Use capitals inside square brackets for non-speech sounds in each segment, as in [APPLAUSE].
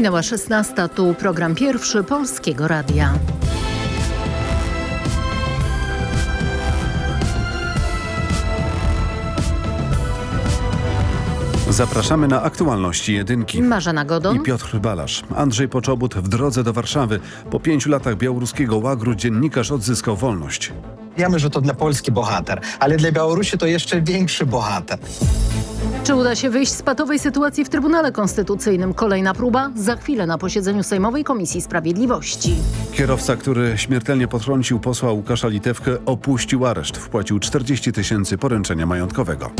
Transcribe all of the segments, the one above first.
Minęła 16. Tu program pierwszy Polskiego Radia. Zapraszamy na aktualności jedynki. Marzena Godon i Piotr Balasz. Andrzej Poczobut w drodze do Warszawy. Po pięciu latach białoruskiego łagru dziennikarz odzyskał wolność. Wiemy, że to dla Polski bohater, ale dla Białorusi to jeszcze większy bohater. Czy uda się wyjść z patowej sytuacji w Trybunale Konstytucyjnym? Kolejna próba za chwilę na posiedzeniu Sejmowej Komisji Sprawiedliwości. Kierowca, który śmiertelnie potrącił posła Łukasza Litewkę, opuścił areszt. Wpłacił 40 tysięcy poręczenia majątkowego.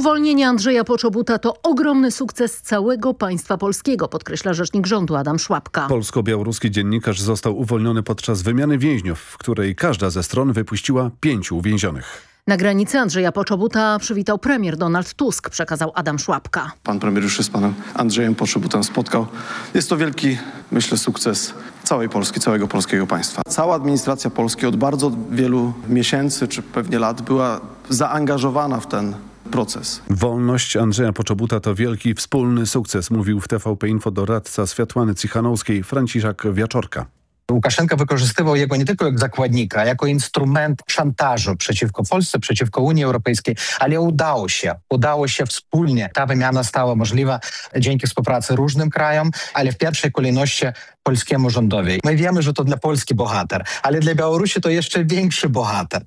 Uwolnienie Andrzeja Poczobuta to ogromny sukces całego państwa polskiego, podkreśla rzecznik rządu Adam Szłapka. Polsko-białoruski dziennikarz został uwolniony podczas wymiany więźniów, w której każda ze stron wypuściła pięciu uwięzionych. Na granicy Andrzeja Poczobuta przywitał premier Donald Tusk, przekazał Adam Szłapka. Pan premier już się z panem Andrzejem Poczobutem spotkał. Jest to wielki, myślę, sukces całej Polski, całego polskiego państwa. Cała administracja Polski od bardzo wielu miesięcy, czy pewnie lat była zaangażowana w ten proces. Wolność Andrzeja Poczobuta to wielki wspólny sukces, mówił w TVP Info doradca Światłany Cichanowskiej Franciszek Wiaczorka. Łukaszenka wykorzystywał jego nie tylko jak zakładnika, jako instrument szantażu przeciwko Polsce, przeciwko Unii Europejskiej, ale udało się, udało się wspólnie. Ta wymiana stała możliwa dzięki współpracy różnym krajom, ale w pierwszej kolejności polskiemu rządowi. My wiemy, że to dla Polski bohater, ale dla Białorusi to jeszcze większy bohater.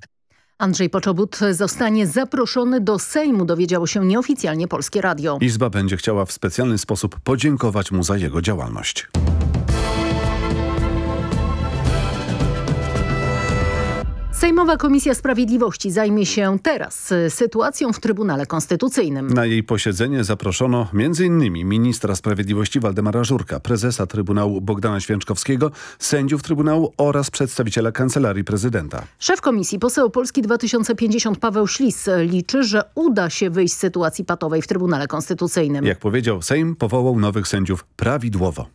Andrzej Poczobut zostanie zaproszony do Sejmu, dowiedziało się nieoficjalnie Polskie Radio. Izba będzie chciała w specjalny sposób podziękować mu za jego działalność. Sejmowa Komisja Sprawiedliwości zajmie się teraz sytuacją w Trybunale Konstytucyjnym. Na jej posiedzenie zaproszono m.in. ministra sprawiedliwości Waldemara Żurka, prezesa Trybunału Bogdana Święczkowskiego, sędziów Trybunału oraz przedstawiciela Kancelarii Prezydenta. Szef Komisji, poseł Polski 2050 Paweł Ślis liczy, że uda się wyjść z sytuacji patowej w Trybunale Konstytucyjnym. Jak powiedział, Sejm powołał nowych sędziów prawidłowo.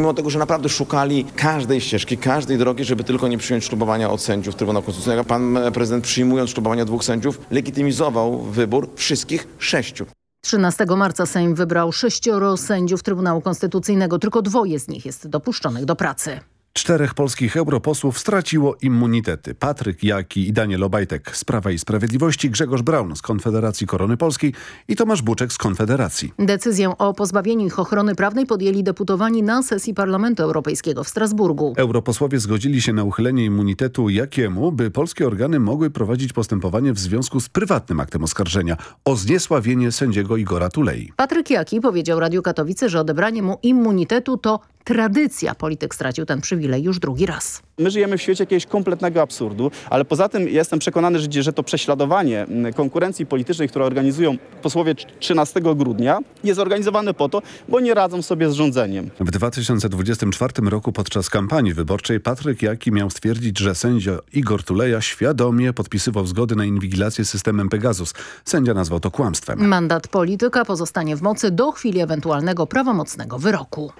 Mimo tego, że naprawdę szukali każdej ścieżki, każdej drogi, żeby tylko nie przyjąć ślubowania od sędziów Trybunału Konstytucyjnego, pan prezydent przyjmując ślubowania dwóch sędziów legitymizował wybór wszystkich sześciu. 13 marca Sejm wybrał sześcioro sędziów Trybunału Konstytucyjnego. Tylko dwoje z nich jest dopuszczonych do pracy. Czterech polskich europosłów straciło immunitety. Patryk Jaki i Daniel Obajtek z Prawa i Sprawiedliwości, Grzegorz Braun z Konfederacji Korony Polskiej i Tomasz Buczek z Konfederacji. Decyzję o pozbawieniu ich ochrony prawnej podjęli deputowani na sesji Parlamentu Europejskiego w Strasburgu. Europosłowie zgodzili się na uchylenie immunitetu Jakiemu, by polskie organy mogły prowadzić postępowanie w związku z prywatnym aktem oskarżenia o zniesławienie sędziego Igora Tulei. Patryk Jaki powiedział Radiu Katowice, że odebranie mu immunitetu to tradycja. Polityk stracił ten przywilej już drugi raz. My żyjemy w świecie jakiegoś kompletnego absurdu, ale poza tym jestem przekonany, że, że to prześladowanie konkurencji politycznej, które organizują posłowie 13 grudnia, jest organizowane po to, bo nie radzą sobie z rządzeniem. W 2024 roku podczas kampanii wyborczej Patryk Jaki miał stwierdzić, że sędzia Igor Tuleja świadomie podpisywał zgody na inwigilację systemem Pegasus. Sędzia nazwał to kłamstwem. Mandat polityka pozostanie w mocy do chwili ewentualnego prawomocnego wyroku.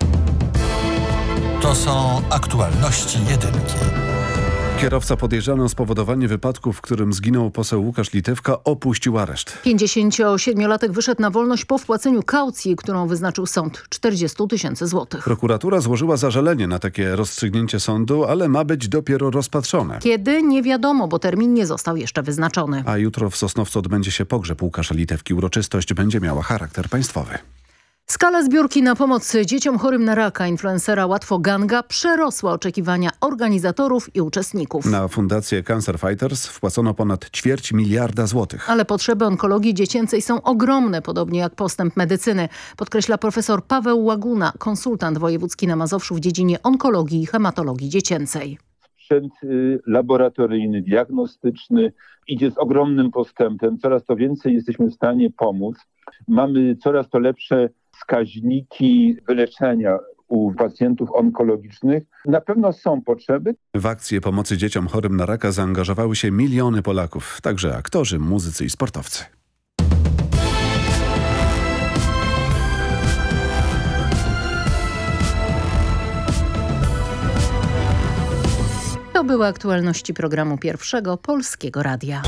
To są aktualności jedynki. Kierowca podejrzany o spowodowanie wypadku, w którym zginął poseł Łukasz Litewka, opuścił areszt. 57-latek wyszedł na wolność po wpłaceniu kaucji, którą wyznaczył sąd 40 tysięcy złotych. Prokuratura złożyła zażalenie na takie rozstrzygnięcie sądu, ale ma być dopiero rozpatrzone. Kiedy? Nie wiadomo, bo termin nie został jeszcze wyznaczony. A jutro w Sosnowcu odbędzie się pogrzeb Łukasza Litewki. Uroczystość będzie miała charakter państwowy. Skala zbiórki na pomoc dzieciom chorym na raka influencera Łatwo Ganga przerosła oczekiwania organizatorów i uczestników. Na fundację Cancer Fighters wpłacono ponad ćwierć miliarda złotych. Ale potrzeby onkologii dziecięcej są ogromne, podobnie jak postęp medycyny, podkreśla profesor Paweł Łaguna, konsultant wojewódzki na Mazowszu w dziedzinie onkologii i hematologii dziecięcej. Sprzęt laboratoryjny, diagnostyczny idzie z ogromnym postępem. Coraz to więcej jesteśmy w stanie pomóc. Mamy coraz to lepsze wskaźniki wyleczenia u pacjentów onkologicznych. Na pewno są potrzeby. W akcję pomocy dzieciom chorym na raka zaangażowały się miliony Polaków, także aktorzy, muzycy i sportowcy. To były aktualności programu Pierwszego Polskiego Radia.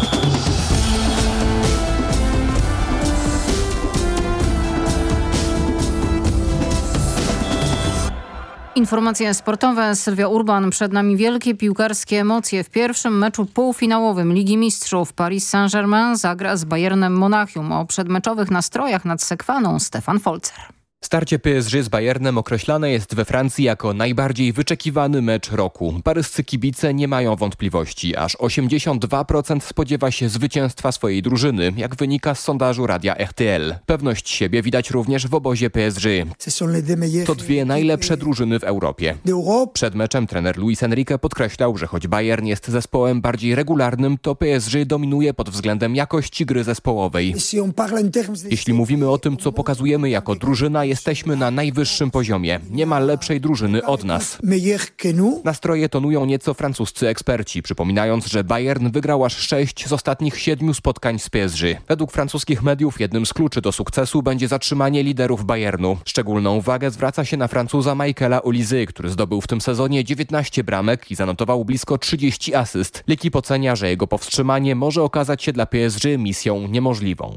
Informacje sportowe. Sylwia Urban. Przed nami wielkie piłkarskie emocje. W pierwszym meczu półfinałowym Ligi Mistrzów Paris Saint-Germain zagra z Bayernem Monachium. O przedmeczowych nastrojach nad Sekwaną Stefan Folzer. Starcie PSG z Bayernem określane jest we Francji jako najbardziej wyczekiwany mecz roku. Paryscy kibice nie mają wątpliwości. Aż 82% spodziewa się zwycięstwa swojej drużyny, jak wynika z sondażu radia RTL. Pewność siebie widać również w obozie PSG. To dwie najlepsze drużyny w Europie. Przed meczem trener Luis Enrique podkreślał, że choć Bayern jest zespołem bardziej regularnym, to PSG dominuje pod względem jakości gry zespołowej. Jeśli mówimy o tym, co pokazujemy jako drużyna, jesteśmy na najwyższym poziomie. Nie ma lepszej drużyny od nas. Nastroje tonują nieco francuscy eksperci, przypominając, że Bayern wygrał aż sześć z ostatnich siedmiu spotkań z PSG. Według francuskich mediów jednym z kluczy do sukcesu będzie zatrzymanie liderów Bayernu. Szczególną uwagę zwraca się na Francuza Michaela Olizy, który zdobył w tym sezonie 19 bramek i zanotował blisko 30 asyst. Lekip ocenia, że jego powstrzymanie może okazać się dla PSG misją niemożliwą.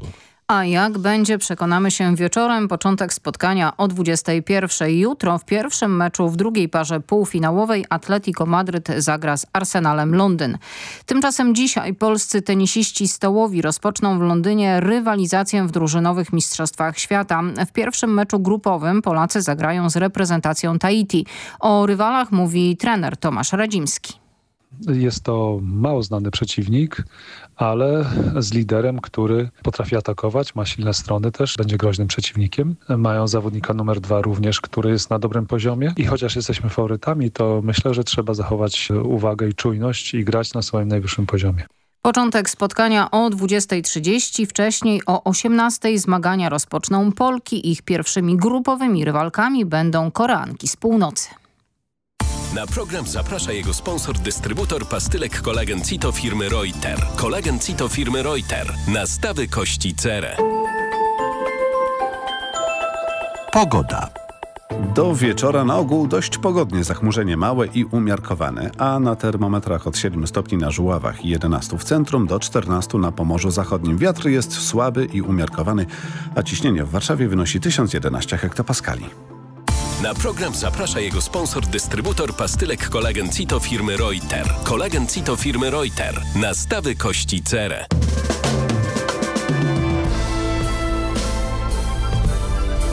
A jak będzie, przekonamy się wieczorem. Początek spotkania o 21. Jutro w pierwszym meczu w drugiej parze półfinałowej Atletico Madryt zagra z Arsenalem Londyn. Tymczasem dzisiaj polscy tenisiści stołowi rozpoczną w Londynie rywalizację w drużynowych Mistrzostwach Świata. W pierwszym meczu grupowym Polacy zagrają z reprezentacją Tahiti. O rywalach mówi trener Tomasz Radzimski. Jest to mało znany przeciwnik, ale z liderem, który potrafi atakować, ma silne strony też, będzie groźnym przeciwnikiem. Mają zawodnika numer dwa również, który jest na dobrym poziomie i chociaż jesteśmy faworytami, to myślę, że trzeba zachować uwagę i czujność i grać na swoim najwyższym poziomie. Początek spotkania o 20.30, wcześniej o 18.00 zmagania rozpoczną Polki. Ich pierwszymi grupowymi rywalkami będą Koreanki z północy. Na program zaprasza jego sponsor, dystrybutor pastylek kolagen Cito firmy Reuter. Kolagen Cito firmy Reuter. Nastawy kości cerę. Pogoda. Do wieczora na ogół dość pogodnie, zachmurzenie małe i umiarkowane, a na termometrach od 7 stopni na Żuławach i 11 w centrum do 14 na Pomorzu Zachodnim. Wiatr jest słaby i umiarkowany, a ciśnienie w Warszawie wynosi 1011 hektopaskali. Na program zaprasza jego sponsor, dystrybutor pastylek kolagen Cito firmy Reuter. Kolagen Cito firmy Reuter. Nastawy kości cerę.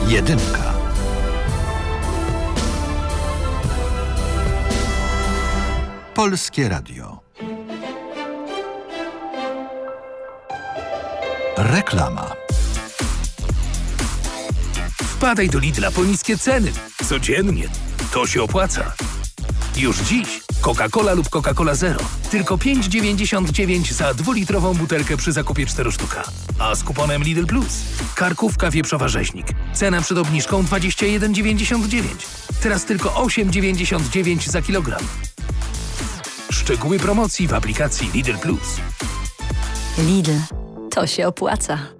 Jedynka. Polskie Radio. Reklama. Wpadaj do Lidla po niskie ceny. Codziennie. To się opłaca. Już dziś Coca-Cola lub Coca-Cola Zero. Tylko 5,99 za dwulitrową butelkę przy zakupie 4 sztuka. A z kuponem Lidl Plus. Karkówka wieprzowa rzeźnik. Cena przed obniżką 21,99. Teraz tylko 8,99 za kilogram. Szczegóły promocji w aplikacji Lidl Plus. Lidl. To się opłaca.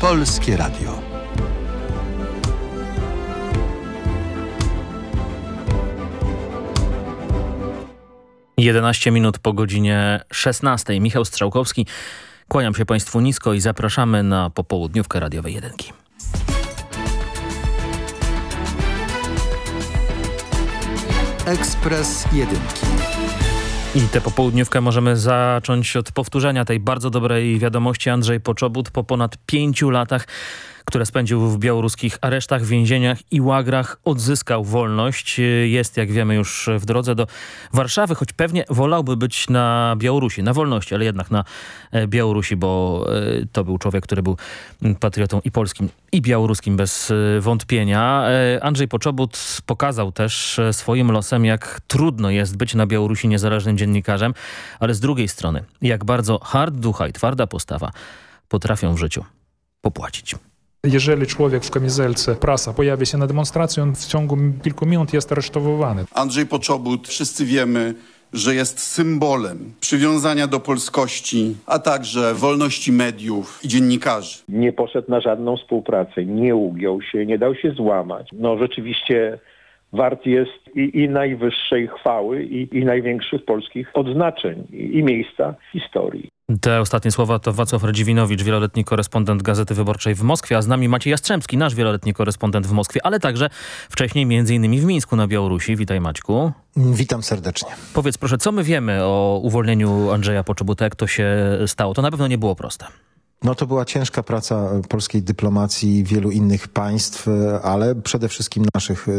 Polskie Radio. 11 minut po godzinie 16. Michał Strzałkowski. Kłaniam się Państwu nisko i zapraszamy na popołudniówkę radiowej jedynki. Ekspres Jedynki. I tę popołudniówkę możemy zacząć od powtórzenia tej bardzo dobrej wiadomości. Andrzej Poczobut po ponad pięciu latach które spędził w białoruskich aresztach, więzieniach i łagrach, odzyskał wolność. Jest, jak wiemy, już w drodze do Warszawy, choć pewnie wolałby być na Białorusi, na wolności, ale jednak na e, Białorusi, bo e, to był człowiek, który był patriotą i polskim, i białoruskim bez e, wątpienia. Andrzej Poczobut pokazał też swoim losem, jak trudno jest być na Białorusi niezależnym dziennikarzem, ale z drugiej strony, jak bardzo hard ducha i twarda postawa potrafią w życiu popłacić. Jeżeli człowiek w kamizelce prasa pojawi się na demonstracji, on w ciągu kilku minut jest aresztowany. Andrzej Poczobut, wszyscy wiemy, że jest symbolem przywiązania do polskości, a także wolności mediów i dziennikarzy. Nie poszedł na żadną współpracę, nie ugiął się, nie dał się złamać. No rzeczywiście wart jest i, i najwyższej chwały, i, i największych polskich odznaczeń i, i miejsca w historii. Te ostatnie słowa to Wacław Radziwinowicz, wieloletni korespondent Gazety Wyborczej w Moskwie, a z nami Maciej Jastrzębski, nasz wieloletni korespondent w Moskwie, ale także wcześniej między innymi w Mińsku na Białorusi. Witaj Maćku. Witam serdecznie. Powiedz proszę, co my wiemy o uwolnieniu Andrzeja Poczobuta, jak to się stało? To na pewno nie było proste. No to była ciężka praca polskiej dyplomacji wielu innych państw, ale przede wszystkim naszych e,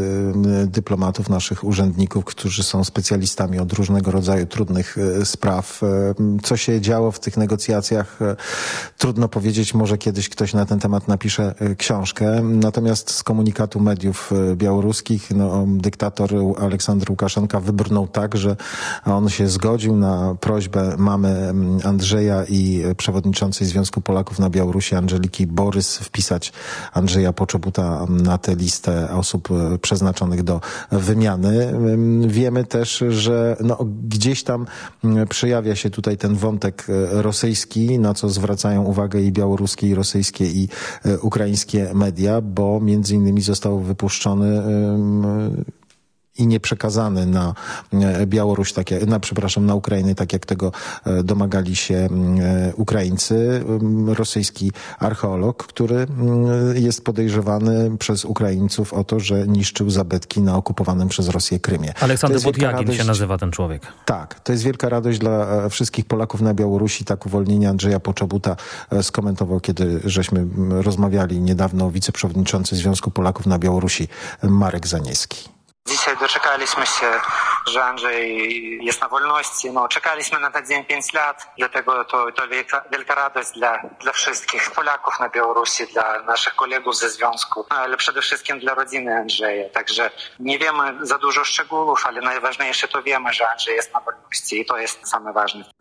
dyplomatów, naszych urzędników, którzy są specjalistami od różnego rodzaju trudnych e, spraw. E, co się działo w tych negocjacjach, trudno powiedzieć, może kiedyś ktoś na ten temat napisze książkę. Natomiast z komunikatu mediów białoruskich no, dyktator Aleksander Łukaszenka wybrnął tak, że on się zgodził na prośbę mamy Andrzeja i przewodniczącej Związku Polaków na Białorusi Angeliki Borys wpisać Andrzeja Poczobuta na tę listę osób e, przeznaczonych do wymiany. Wiemy też, że no, gdzieś tam przejawia się tutaj ten wątek e, rosyjski, na co zwracają uwagę i białoruskie, i rosyjskie, i e, ukraińskie media, bo między innymi został wypuszczony i nie przekazany na e, Białoruś, tak jak, na, przepraszam, na Ukrainę, tak jak tego e, domagali się e, Ukraińcy. Rosyjski archeolog, który jest podejrzewany przez Ukraińców o to, że niszczył zabytki na okupowanym przez Rosję Krymie. Aleksander Budjagin radość... się nazywa ten człowiek. Tak, to jest wielka radość dla wszystkich Polaków na Białorusi. Tak uwolnienie Andrzeja Poczobuta skomentował, kiedy żeśmy rozmawiali niedawno wiceprzewodniczący Związku Polaków na Białorusi Marek Zanieski. Dzisiaj doczekaliśmy się, że Andrzej jest na wolności. No, czekaliśmy na ten dzień 5 lat, dlatego to, to wielka, wielka radość dla, dla wszystkich Polaków na Białorusi, dla naszych kolegów ze związku, no, ale przede wszystkim dla rodziny Andrzeja. Także nie wiemy za dużo szczegółów, ale najważniejsze to wiemy, że Andrzej jest na wolności i to jest same ważne.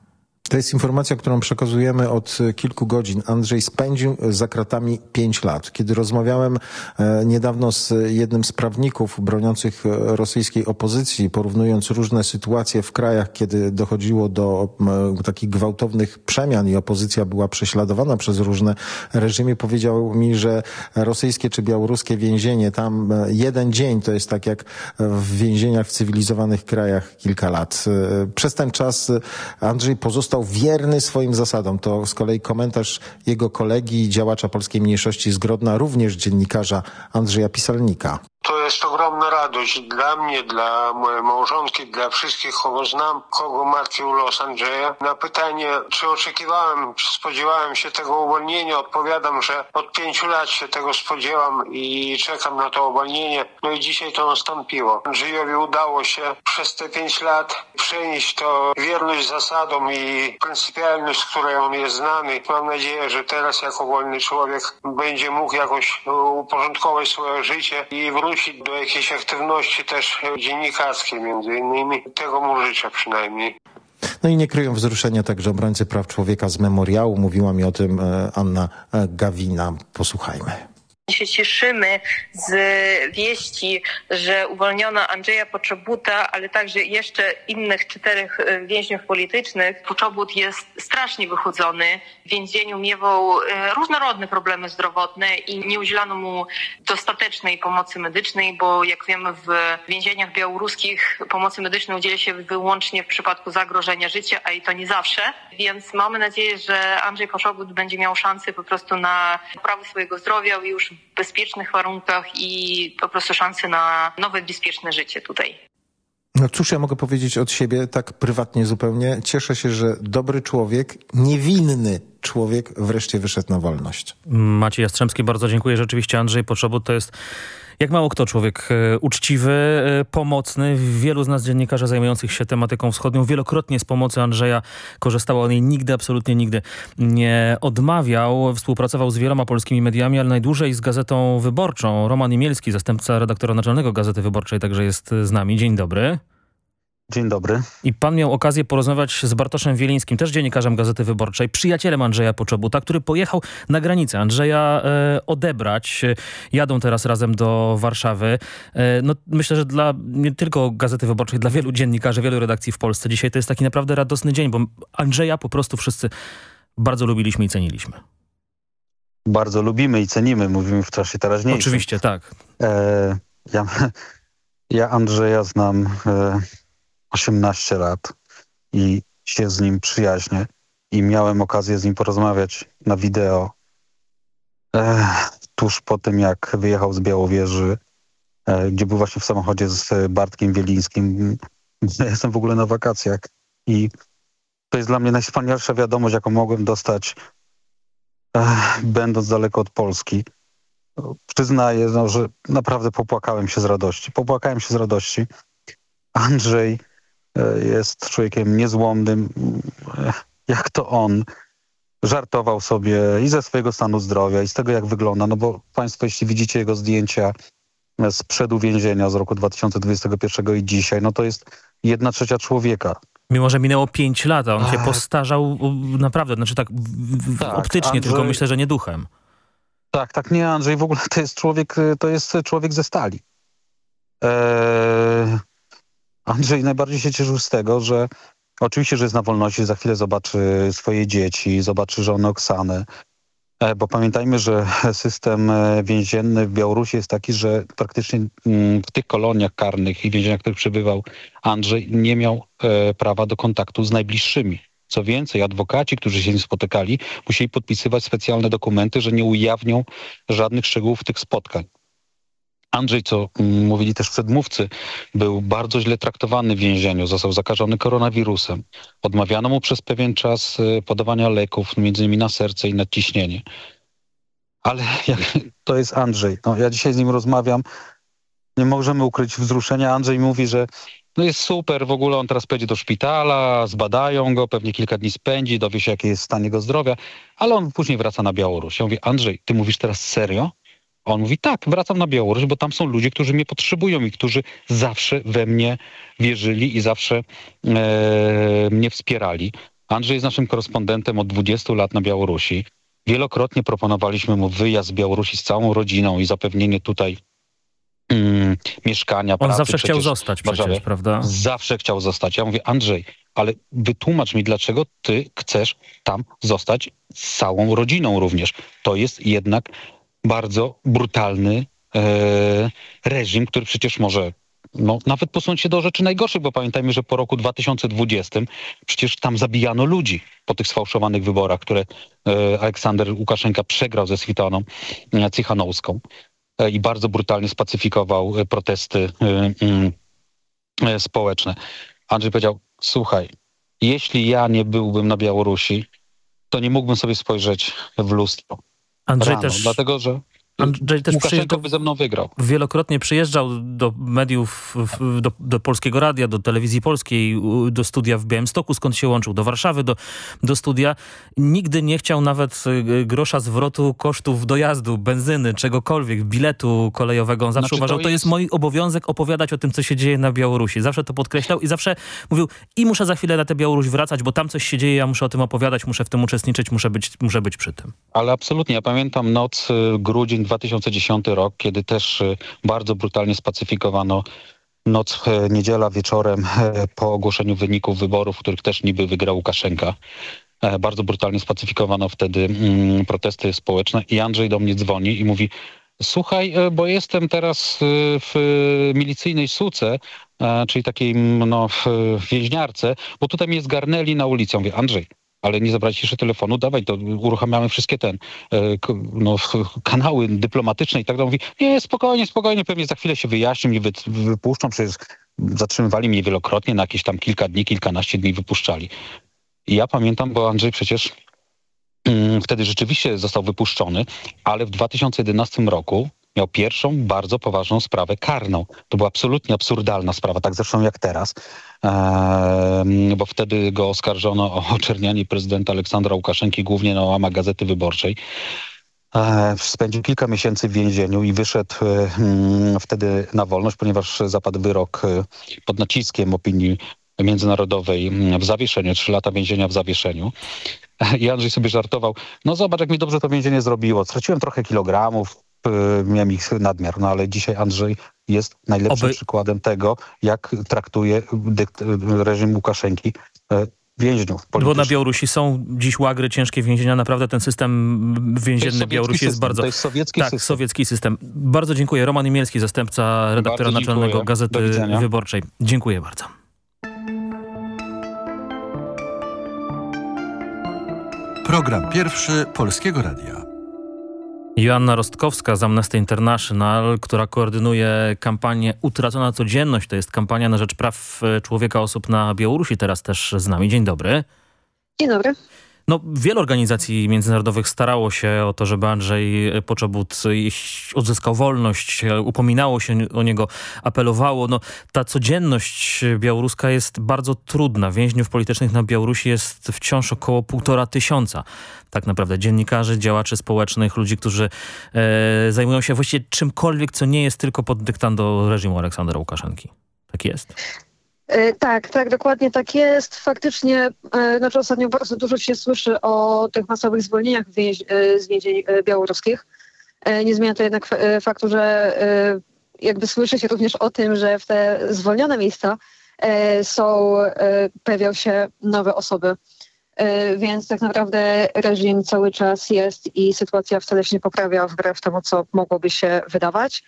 To jest informacja, którą przekazujemy od kilku godzin. Andrzej spędził za kratami pięć lat. Kiedy rozmawiałem e, niedawno z jednym z prawników broniących e, rosyjskiej opozycji, porównując różne sytuacje w krajach, kiedy dochodziło do takich gwałtownych przemian i opozycja była prześladowana przez różne reżimy, powiedział mi, że rosyjskie czy białoruskie więzienie, tam e, jeden dzień to jest tak jak w więzieniach w cywilizowanych krajach kilka lat. E, Przez ten czas e, Andrzej pozostał wierny swoim zasadom. To z kolei komentarz jego kolegi, działacza polskiej mniejszości z Grodna, również dziennikarza Andrzeja Pisalnika. To jest ogromna radość dla mnie, dla mojej małżonki, dla wszystkich, kogo znam, kogo martwił los Andrzeja. Na pytanie, czy oczekiwałem, czy spodziewałem się tego uwolnienia, odpowiadam, że od pięciu lat się tego spodziewam i czekam na to uwolnienie. No i dzisiaj to nastąpiło. Andrzejowi udało się przez te pięć lat przenieść to wierność zasadom i pryncypialność, z której on jest znany. Mam nadzieję, że teraz jako wolny człowiek będzie mógł jakoś uporządkować swoje życie i wrócić do jakiejś aktywności też dziennikarskiej między innymi. Tego mu przynajmniej. No i nie kryją wzruszenia także obrońcy praw człowieka z memoriału. Mówiła mi o tym e, Anna e, Gawina. Posłuchajmy. Się cieszymy z wieści, że uwolniono Andrzeja Poczobuta, ale także jeszcze innych czterech e, więźniów politycznych. Poczobut jest strasznie wychudzony. W więzieniu miewał e, różnorodne problemy zdrowotne i nie udzielano mu dostatecznej pomocy medycznej, bo jak wiemy w więzieniach białoruskich pomocy medycznej udziela się wyłącznie w przypadku zagrożenia życia, a i to nie zawsze. Więc mamy nadzieję, że Andrzej Poczobut będzie miał szansę po prostu na poprawę swojego zdrowia już w bezpiecznych warunkach i po prostu szansę na nowe, bezpieczne życie tutaj. No cóż ja mogę powiedzieć od siebie, tak prywatnie zupełnie. Cieszę się, że dobry człowiek, niewinny człowiek wreszcie wyszedł na wolność. Maciej Jastrzębski, bardzo dziękuję. Rzeczywiście Andrzej Poczobut to jest jak mało kto człowiek e, uczciwy, e, pomocny. Wielu z nas dziennikarzy zajmujących się tematyką wschodnią wielokrotnie z pomocy Andrzeja korzystało. On jej nigdy, absolutnie nigdy nie odmawiał. Współpracował z wieloma polskimi mediami, ale najdłużej z Gazetą Wyborczą. Roman Imielski, zastępca redaktora naczelnego Gazety Wyborczej, także jest z nami. Dzień dobry. Dzień dobry. I pan miał okazję porozmawiać z Bartoszem Wielińskim, też dziennikarzem Gazety Wyborczej, przyjacielem Andrzeja Poczobuta, który pojechał na granicę Andrzeja e, odebrać. Jadą teraz razem do Warszawy. E, no, myślę, że dla nie tylko Gazety Wyborczej, dla wielu dziennikarzy, wielu redakcji w Polsce dzisiaj to jest taki naprawdę radosny dzień, bo Andrzeja po prostu wszyscy bardzo lubiliśmy i ceniliśmy. Bardzo lubimy i cenimy, mówimy w czasie teraźniejszym. Oczywiście, tak. E, ja, ja Andrzeja znam... E, 18 lat i się z nim przyjaźnię i miałem okazję z nim porozmawiać na wideo e, tuż po tym, jak wyjechał z Białowieży, e, gdzie był właśnie w samochodzie z Bartkiem Wielińskim. [LAUGHS] Ja jestem w ogóle na wakacjach i to jest dla mnie najwspanialsza wiadomość, jaką mogłem dostać e, będąc daleko od Polski. Przyznaję, no, że naprawdę popłakałem się z radości. Popłakałem się z radości. Andrzej jest człowiekiem niezłomnym, jak to on żartował sobie i ze swojego stanu zdrowia i z tego jak wygląda, no bo państwo jeśli widzicie jego zdjęcia z przodu więzienia z roku 2021 i dzisiaj, no to jest jedna trzecia człowieka. Mimo, że minęło pięć lat, a on się postarzał naprawdę, znaczy tak, tak optycznie, Andrzej... tylko myślę, że nie duchem. Tak, tak, nie Andrzej, w ogóle to jest człowiek, to jest człowiek ze stali. Eee Andrzej najbardziej się cieszył z tego, że oczywiście, że jest na wolności, za chwilę zobaczy swoje dzieci, zobaczy żonę Oksanę, bo pamiętajmy, że [LAUGHS] system więzienny w Białorusi jest taki, że praktycznie w tych koloniach karnych i więzieniach, w których przebywał Andrzej, nie miał prawa do kontaktu z najbliższymi. Co więcej, adwokaci, którzy się z nim spotykali, musieli podpisywać specjalne dokumenty, że nie ujawnią żadnych szczegółów tych spotkań. Andrzej, co mówili też przedmówcy, był bardzo źle traktowany w więzieniu, został zakażony koronawirusem. Odmawiano mu przez pewien czas podawania leków, między innymi na serce i nadciśnienie. Ale jak, [LAUGHS] to jest Andrzej. No, ja dzisiaj z nim rozmawiam, nie możemy ukryć wzruszenia. Andrzej mówi, że no jest super, w ogóle on teraz pojedzie do szpitala, zbadają go, pewnie kilka dni spędzi, dowie się, jakie jest stan jego zdrowia, ale on później wraca na Białoruś. Ja mówię, Andrzej, ty mówisz teraz serio? A on mówi, tak, wracam na Białoruś, bo tam są ludzie, którzy mnie potrzebują i którzy zawsze we mnie wierzyli i zawsze e, mnie wspierali. Andrzej jest naszym korespondentem od 20 lat na Białorusi. Wielokrotnie proponowaliśmy mu wyjazd z Białorusi z całą rodziną i zapewnienie tutaj mm, mieszkania, On pracy. zawsze chciał zostać przecież, prawda? Zawsze chciał zostać. Ja mówię, Andrzej, ale wytłumacz mi, dlaczego ty chcesz tam zostać z całą rodziną również. To jest jednak bardzo brutalny e, reżim, który przecież może no, nawet posunąć się do rzeczy najgorszych, bo pamiętajmy, że po roku 2020 przecież tam zabijano ludzi po tych sfałszowanych wyborach, które e, Aleksander Łukaszenka przegrał ze Switaną e, Cichanowską e, i bardzo brutalnie spacyfikował e, protesty e, mm, e, społeczne. Andrzej powiedział, słuchaj, jeśli ja nie byłbym na Białorusi, to nie mógłbym sobie spojrzeć w lustro. Andrzej rano, też- Dlatego, że Andrzej też Łukaszenko by ze mną wygrał. Wielokrotnie przyjeżdżał do mediów, do, do Polskiego Radia, do Telewizji Polskiej, do studia w Białymstoku, skąd się łączył, do Warszawy, do, do studia. Nigdy nie chciał nawet y, grosza zwrotu kosztów dojazdu, benzyny, czegokolwiek, biletu kolejowego. On zawsze Znaczy, to uważał, to jest... jest- mój obowiązek opowiadać o tym, co się dzieje na Białorusi. Zawsze to podkreślał i zawsze mówił, i muszę za chwilę na tę Białoruś wracać, bo tam coś się dzieje, ja muszę o tym opowiadać, muszę w tym uczestniczyć, muszę być, muszę być przy tym. Ale absolutnie. Ja pamiętam noc, y, grudzień 2010 rok, kiedy też y, bardzo brutalnie spacyfikowano noc, y, niedziela wieczorem y, po ogłoszeniu wyników wyborów, w których też niby wygrał Łukaszenka. E, Bardzo brutalnie spacyfikowano wtedy mm, protesty społeczne i Andrzej do mnie dzwoni i mówi słuchaj, bo jestem teraz w milicyjnej suce, e, czyli takiej no, w więźniarce, bo tutaj mnie zgarnęli na ulicy. Mówię, Andrzej, ale nie zabrać jeszcze telefonu, dawaj, to uruchamiamy wszystkie ten, e, no, kanały dyplomatyczne i tak dalej. Mówi, nie, spokojnie, spokojnie, pewnie za chwilę się wyjaśnią, mnie wy, wypuszczą, przecież zatrzymywali mnie wielokrotnie, na jakieś tam kilka dni, kilkanaście dni wypuszczali. I ja pamiętam, bo Andrzej przecież mm, wtedy rzeczywiście został wypuszczony, ale w 2011 roku miał pierwszą bardzo poważną sprawę karną. To była absolutnie absurdalna sprawa, tak zresztą jak teraz, Ehm, bo wtedy go oskarżono o oczernianie prezydenta Aleksandra Łukaszenki głównie na łamach Gazety Wyborczej. E, Spędził kilka miesięcy w więzieniu i wyszedł e, mm, wtedy na wolność, ponieważ zapadł wyrok e, pod naciskiem opinii międzynarodowej mm, w zawieszeniu, trzy lata więzienia w zawieszeniu. [LAUGHS] I Andrzej sobie żartował, no zobacz jak mi dobrze to więzienie zrobiło. Straciłem trochę kilogramów, miałem ich nadmiar, no ale dzisiaj Andrzej jest najlepszym Oby- przykładem tego, jak traktuje dykt- reżim Łukaszenki e, więźniów Bo na politycznych. Białorusi są dziś łagry, ciężkie więzienia. Naprawdę ten system więzienny Białorusi jest system, bardzo... to jest sowiecki tak, system. sowiecki system. Bardzo dziękuję. Roman Imielski, zastępca redaktora Bardzo naczelnego Gazety. Wyborczej. Dziękuję bardzo. Program pierwszy Polskiego Radia. Joanna Rostkowska z Amnesty International, która koordynuje kampanię Utracona Codzienność. To jest kampania na rzecz praw e, człowieka osób na Białorusi. Teraz też z nami. Dzień dobry. Dzień dobry. No, wiele organizacji międzynarodowych starało się o to, żeby Andrzej Poczobut odzyskał wolność, upominało się o niego, apelowało. No, ta codzienność białoruska jest bardzo trudna. Więźniów politycznych na Białorusi jest wciąż około półtora tysiąca. Tak naprawdę dziennikarzy, działaczy społecznych, ludzi, którzy e, zajmują się właściwie czymkolwiek, co nie jest tylko pod dyktando reżimu Aleksandra Łukaszenki. Tak jest? E, Tak, tak, dokładnie tak jest. Faktycznie, e, znaczy ostatnio bardzo dużo się słyszy o tych masowych zwolnieniach więź, e, z więzień białoruskich. Nie zmienia to jednak fa- faktu, że jakby słyszy się również o tym, że w te zwolnione miejsca są, pojawiają się nowe osoby. Więc tak naprawdę reżim cały czas jest i sytuacja wcale się nie poprawia wbrew temu, co mogłoby się wydawać.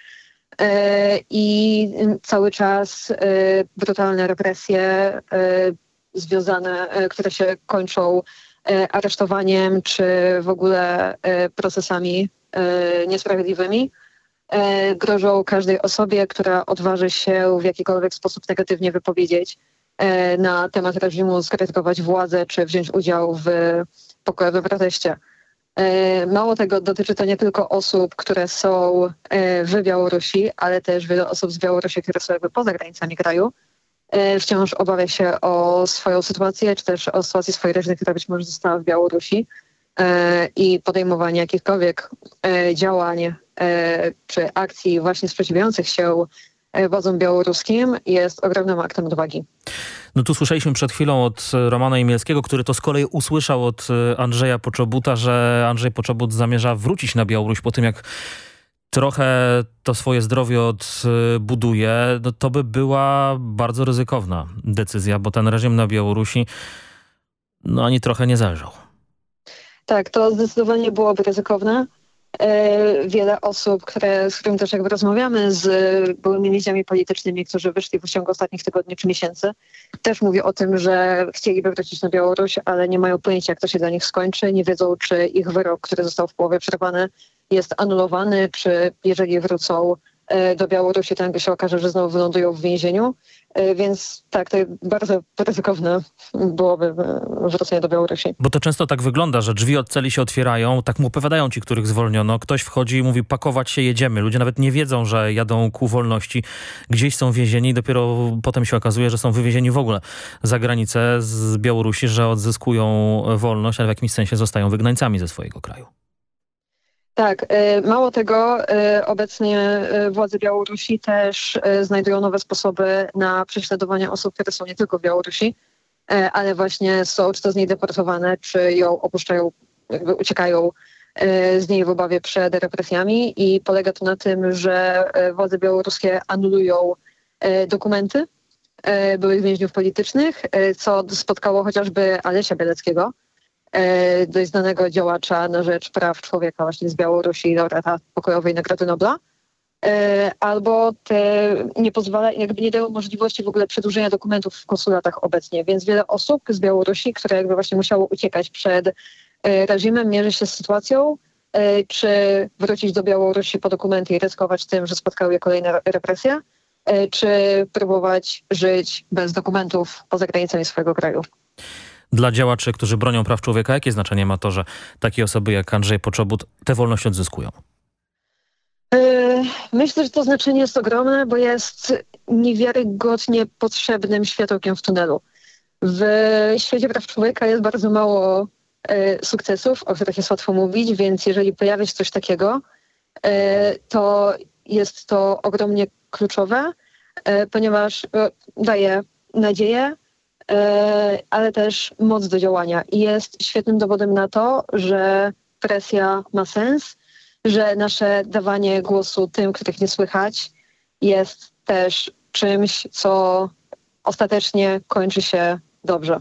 E, i cały czas e, brutalne represje e, związane, które się kończą aresztowaniem czy w ogóle procesami niesprawiedliwymi. Grożą każdej osobie, która odważy się w jakikolwiek sposób negatywnie wypowiedzieć na temat reżimu, skrytykować władzę czy wziąć udział w pokojowym proteście. E, Mało tego, dotyczy to nie tylko osób, które są e, w Białorusi, ale też wiele osób z Białorusi, które są jakby poza granicami kraju. E, Wciąż obawia się o swoją sytuację, czy też o sytuację swojej rodziny, która być może została w Białorusi. I podejmowanie jakichkolwiek działań czy akcji właśnie sprzeciwiających się władzom białoruskim jest ogromnym aktem odwagi. No tu słyszeliśmy przed chwilą od Romana Imielskiego, który to z kolei usłyszał od Andrzeja Poczobuta, że Andrzej Poczobut zamierza wrócić na Białoruś po tym, jak trochę to swoje zdrowie odbuduje, no to by była bardzo ryzykowna decyzja, bo ten reżim na Białorusi no ani trochę nie zależał. Tak, to zdecydowanie byłoby ryzykowne. E, wiele osób, które, z którymi też jakby rozmawiamy, z byłymi więźniami politycznymi, którzy wyszli w ciągu ostatnich tygodni czy miesięcy, też mówi o tym, że chcieliby wrócić na Białoruś, ale nie mają pojęcia, jak to się dla nich skończy. Nie wiedzą, czy ich wyrok, który został w połowie przerwany, jest anulowany, czy jeżeli wrócą e, do Białorusi, nagle się okaże, że znowu wylądują w więzieniu. E, więc tak, to bardzo ryzykowne byłoby e, wrócenie do Białorusi. Bo to często tak wygląda, że drzwi od celi się otwierają, tak mu opowiadają ci, których zwolniono. Ktoś wchodzi i mówi pakować się, jedziemy. Ludzie nawet nie wiedzą, że jadą ku wolności. Gdzieś są więzieni i dopiero potem się okazuje, że są wywiezieni w ogóle za granicę z Białorusi, że odzyskują wolność, ale w jakimś sensie zostają wygnańcami ze swojego kraju. Tak, e, mało tego, e, obecnie e, władze Białorusi też znajdują nowe sposoby na prześladowanie osób, które są nie tylko w Białorusi, ale właśnie są czy to z niej deportowane, czy ją opuszczają, jakby uciekają z niej w obawie przed represjami. I polega to na tym, że władze białoruskie anulują dokumenty byłych więźniów politycznych, co spotkało chociażby Alesia Bieleckiego, dość znanego działacza na rzecz praw człowieka właśnie z Białorusi, laureata pokojowej Nagrody Nobla. E, albo te nie pozwala, jakby nie dają możliwości w ogóle przedłużenia dokumentów w konsulatach obecnie, więc wiele osób z Białorusi, które jakby właśnie musiało uciekać przed e, reżimem, mierzy się z sytuacją, czy wrócić do Białorusi po dokumenty i ryzykować tym, że spotkały je kolejne represje, czy próbować żyć bez dokumentów poza granicami swojego kraju dla działaczy, którzy bronią praw człowieka? Jakie znaczenie ma to, że takie osoby jak Andrzej Poczobut tę wolność odzyskują? E, myślę, że to znaczenie jest ogromne, bo jest niewiarygodnie potrzebnym światełkiem w tunelu. W świecie praw człowieka jest bardzo mało e, sukcesów, o których jest łatwo mówić, więc jeżeli pojawia się coś takiego, e, to jest to ogromnie kluczowe, ponieważ daje nadzieję, ale też moc do działania. I jest świetnym dowodem na to, że presja ma sens, że nasze dawanie głosu tym, których nie słychać, jest też czymś, co ostatecznie kończy się dobrze.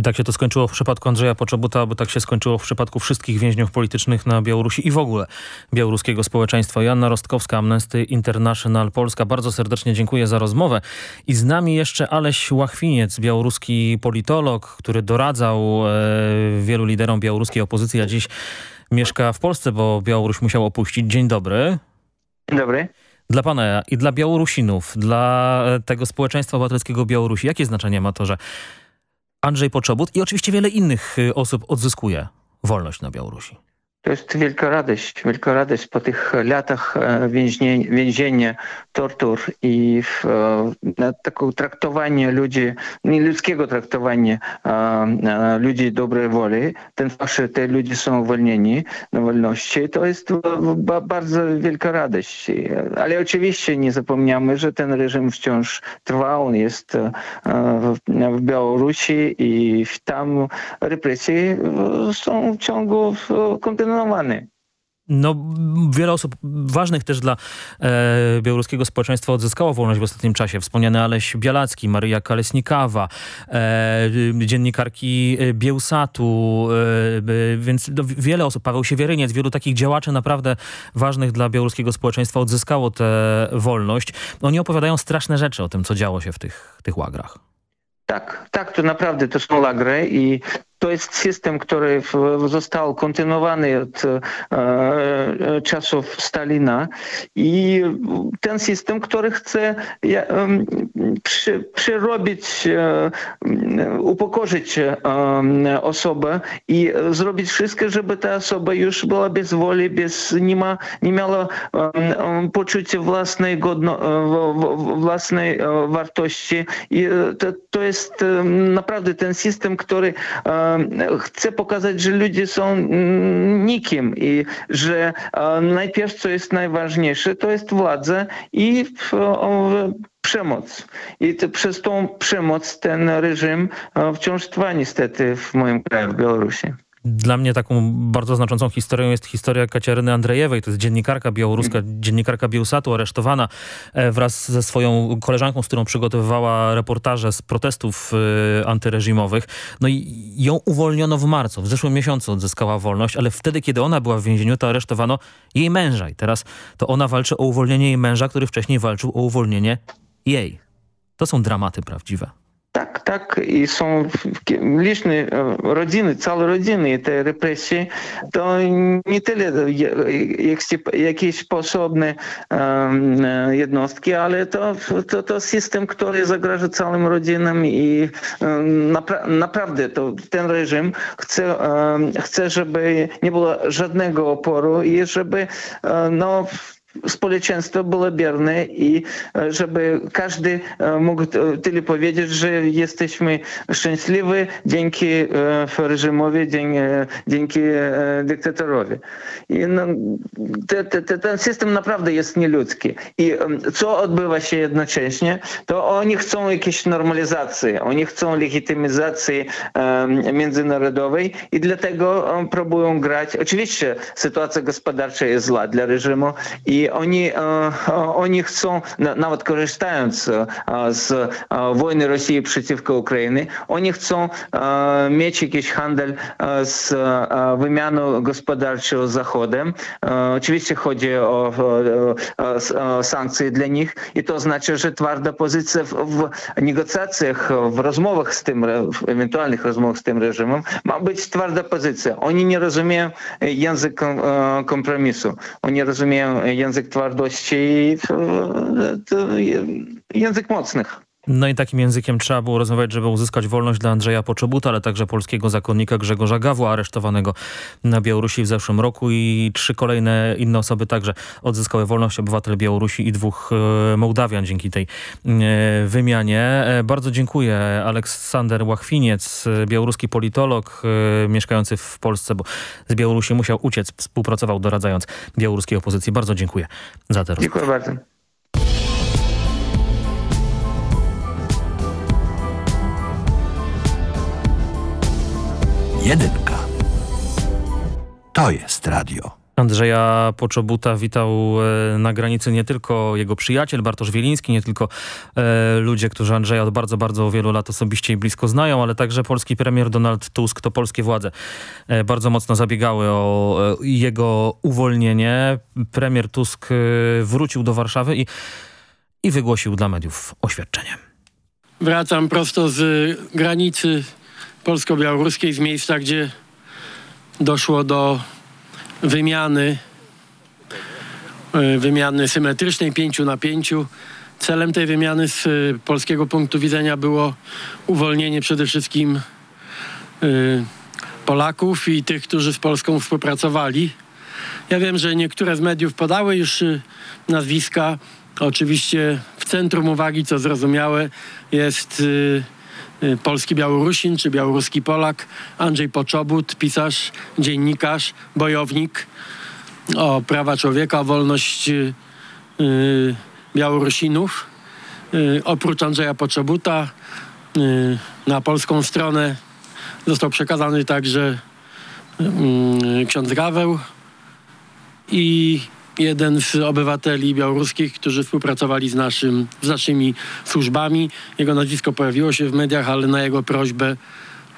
I tak się to skończyło w przypadku Andrzeja Poczobuta, aby tak się skończyło w przypadku wszystkich więźniów politycznych na Białorusi i w ogóle białoruskiego społeczeństwa. Joanna Rostkowska, Amnesty International Polska. Bardzo serdecznie dziękuję za rozmowę. I z nami jeszcze Aleś Łachwiniec, białoruski politolog, który doradzał e, wielu liderom białoruskiej opozycji, a dziś mieszka w Polsce, bo Białoruś musiał opuścić. Dzień dobry. Dzień dobry. Dla pana i dla Białorusinów, dla e, tego społeczeństwa obywatelskiego Białorusi, jakie znaczenie ma to, że Andrzej Poczobut i oczywiście wiele innych y, osób odzyskuje wolność na Białorusi. To jest wielka radość, wielka radość po tych latach e, więzienia, tortur i w, e, takie traktowanie ludzi, nieludzkiego traktowania e, ludzi dobrej woli. Ten fakt, że te ludzie są uwolnieni na wolności, to jest bardzo wielka radość. Ale oczywiście nie zapomniamy, że ten reżim wciąż trwa, on jest w Białorusi i tam represje są w ciągu no, wiele osób ważnych też dla e, białoruskiego społeczeństwa odzyskało wolność w ostatnim czasie. Wspomniany Aleś Bialacki, Maryja Kalesnikawa, e, dziennikarki Bielsatu, e, więc no, wiele osób, Paweł Siewieryniec, wielu takich działaczy naprawdę ważnych dla białoruskiego społeczeństwa odzyskało tę wolność. Oni opowiadają straszne rzeczy o tym, co działo się w tych, tych łagrach. Tak, tak, to naprawdę to są lagry i to jest system, który został kontynuowany od e, e, czasów Stalina i ten system, który chce przy, przyrobić, e, upokorzyć osobę i zrobić wszystko, żeby ta osoba już była bez woli, bez, nie, ma, nie miała poczucia własnej, godno, własnej wartości. I to, to jest naprawdę ten system, który chce pokazać, że ludzie są nikim i że najpierw co jest najważniejsze, to jest władza i przemoc. I to, przez tą przemoc ten reżim wciąż trwa niestety w moim kraju, w Białorusi. Dla mnie taką bardzo znaczącą historią jest historia Kaciaryny Andrejewej. To jest dziennikarka białoruska, dziennikarka Bielsatu, aresztowana e, wraz ze swoją koleżanką, z którą przygotowywała reportaże z protestów y, antyreżimowych. No i ją uwolniono w marcu. W zeszłym miesiącu odzyskała wolność, ale wtedy, kiedy ona była w więzieniu, to aresztowano jej męża. I teraz to ona walczy o uwolnienie jej męża, który wcześniej walczył o uwolnienie jej. To są dramaty prawdziwe. Tak, tak. I są liczne e, rodziny, całe rodziny tej represji, to nie tyle jakieś sposobne e, jednostki, ale to, system, który zagraża całym rodzinom i napra naprawdę ten reżim chce, chce, żeby nie było żadnego oporu i żeby no społeczeństwo było bierne i e, żeby każdy e, mógł tyle powiedzieć, że jesteśmy szczęśliwi dzięki e, reżimowi, dzięki dyktatorowi. I no, te, te, ten system naprawdę jest nieludzki. I co odbywa się jednocześnie, to oni chcą jakiejś normalizacji, oni chcą legitymizacji międzynarodowej i dlatego próbują grać. Oczywiście sytuacja gospodarcza jest zła dla reżimu i chcą, nawet korzystając z wojny Rosji przeciwko Ukrainie, oni chcą mieć jakiś handel z wymianą gospodarczą z Zachodem. Oczywiście chodzi o, o sankcje dla nich i to znaczy, że twarda pozycja w, w negocjacjach, w rozmowach z tym, w ewentualnych rozmowach z tym reżimem ma być twarda pozycja. Oni nie rozumieją język kompromisu. Oni rozumieją język język twardości, język mocnych. No i takim językiem trzeba było rozmawiać, żeby uzyskać wolność dla Andrzeja Poczobuta, ale także polskiego zakonnika Grzegorza Gawła, aresztowanego na Białorusi w zeszłym roku i trzy kolejne inne osoby także odzyskały wolność, obywatel Białorusi i dwóch e, Mołdawian dzięki tej e, wymianie. E, bardzo dziękuję. Aleksander Łachwiniec, białoruski politolog mieszkający w Polsce, bo z Białorusi musiał uciec, współpracował doradzając białoruskiej opozycji. Bardzo dziękuję za tę rozmowę. Dziękuję bardzo. Jedynka. To jest radio. Andrzeja Poczobuta witał e, na granicy nie tylko jego przyjaciel Bartosz Wieliński, nie tylko e, ludzie, którzy Andrzeja od bardzo, bardzo wielu lat osobiście i blisko znają, ale także polski premier Donald Tusk, to polskie władze e, bardzo mocno zabiegały o e, jego uwolnienie. Premier Tusk e, wrócił do Warszawy i, i wygłosił dla mediów oświadczenie. Wracam prosto z granicy polsko-białoruskiej z miejsca, gdzie doszło do wymiany e, wymiany symetrycznej pięciu na pięciu. Celem tej wymiany z e, polskiego punktu widzenia było uwolnienie przede wszystkim e, Polaków i tych, którzy z Polską współpracowali. Ja wiem, że niektóre z mediów podały już nazwiska. Oczywiście w centrum uwagi, co zrozumiałe, jest polski Białorusin czy białoruski Polak, Andrzej Poczobut, pisarz, dziennikarz, bojownik o prawa człowieka, o wolność yy, Białorusinów. Yy, oprócz Andrzeja Poczobuta na polską stronę został przekazany także ksiądz Gaweł i jeden z obywateli białoruskich, którzy współpracowali z, naszym, z naszymi służbami. Jego nazwisko pojawiło się w mediach, ale na jego prośbę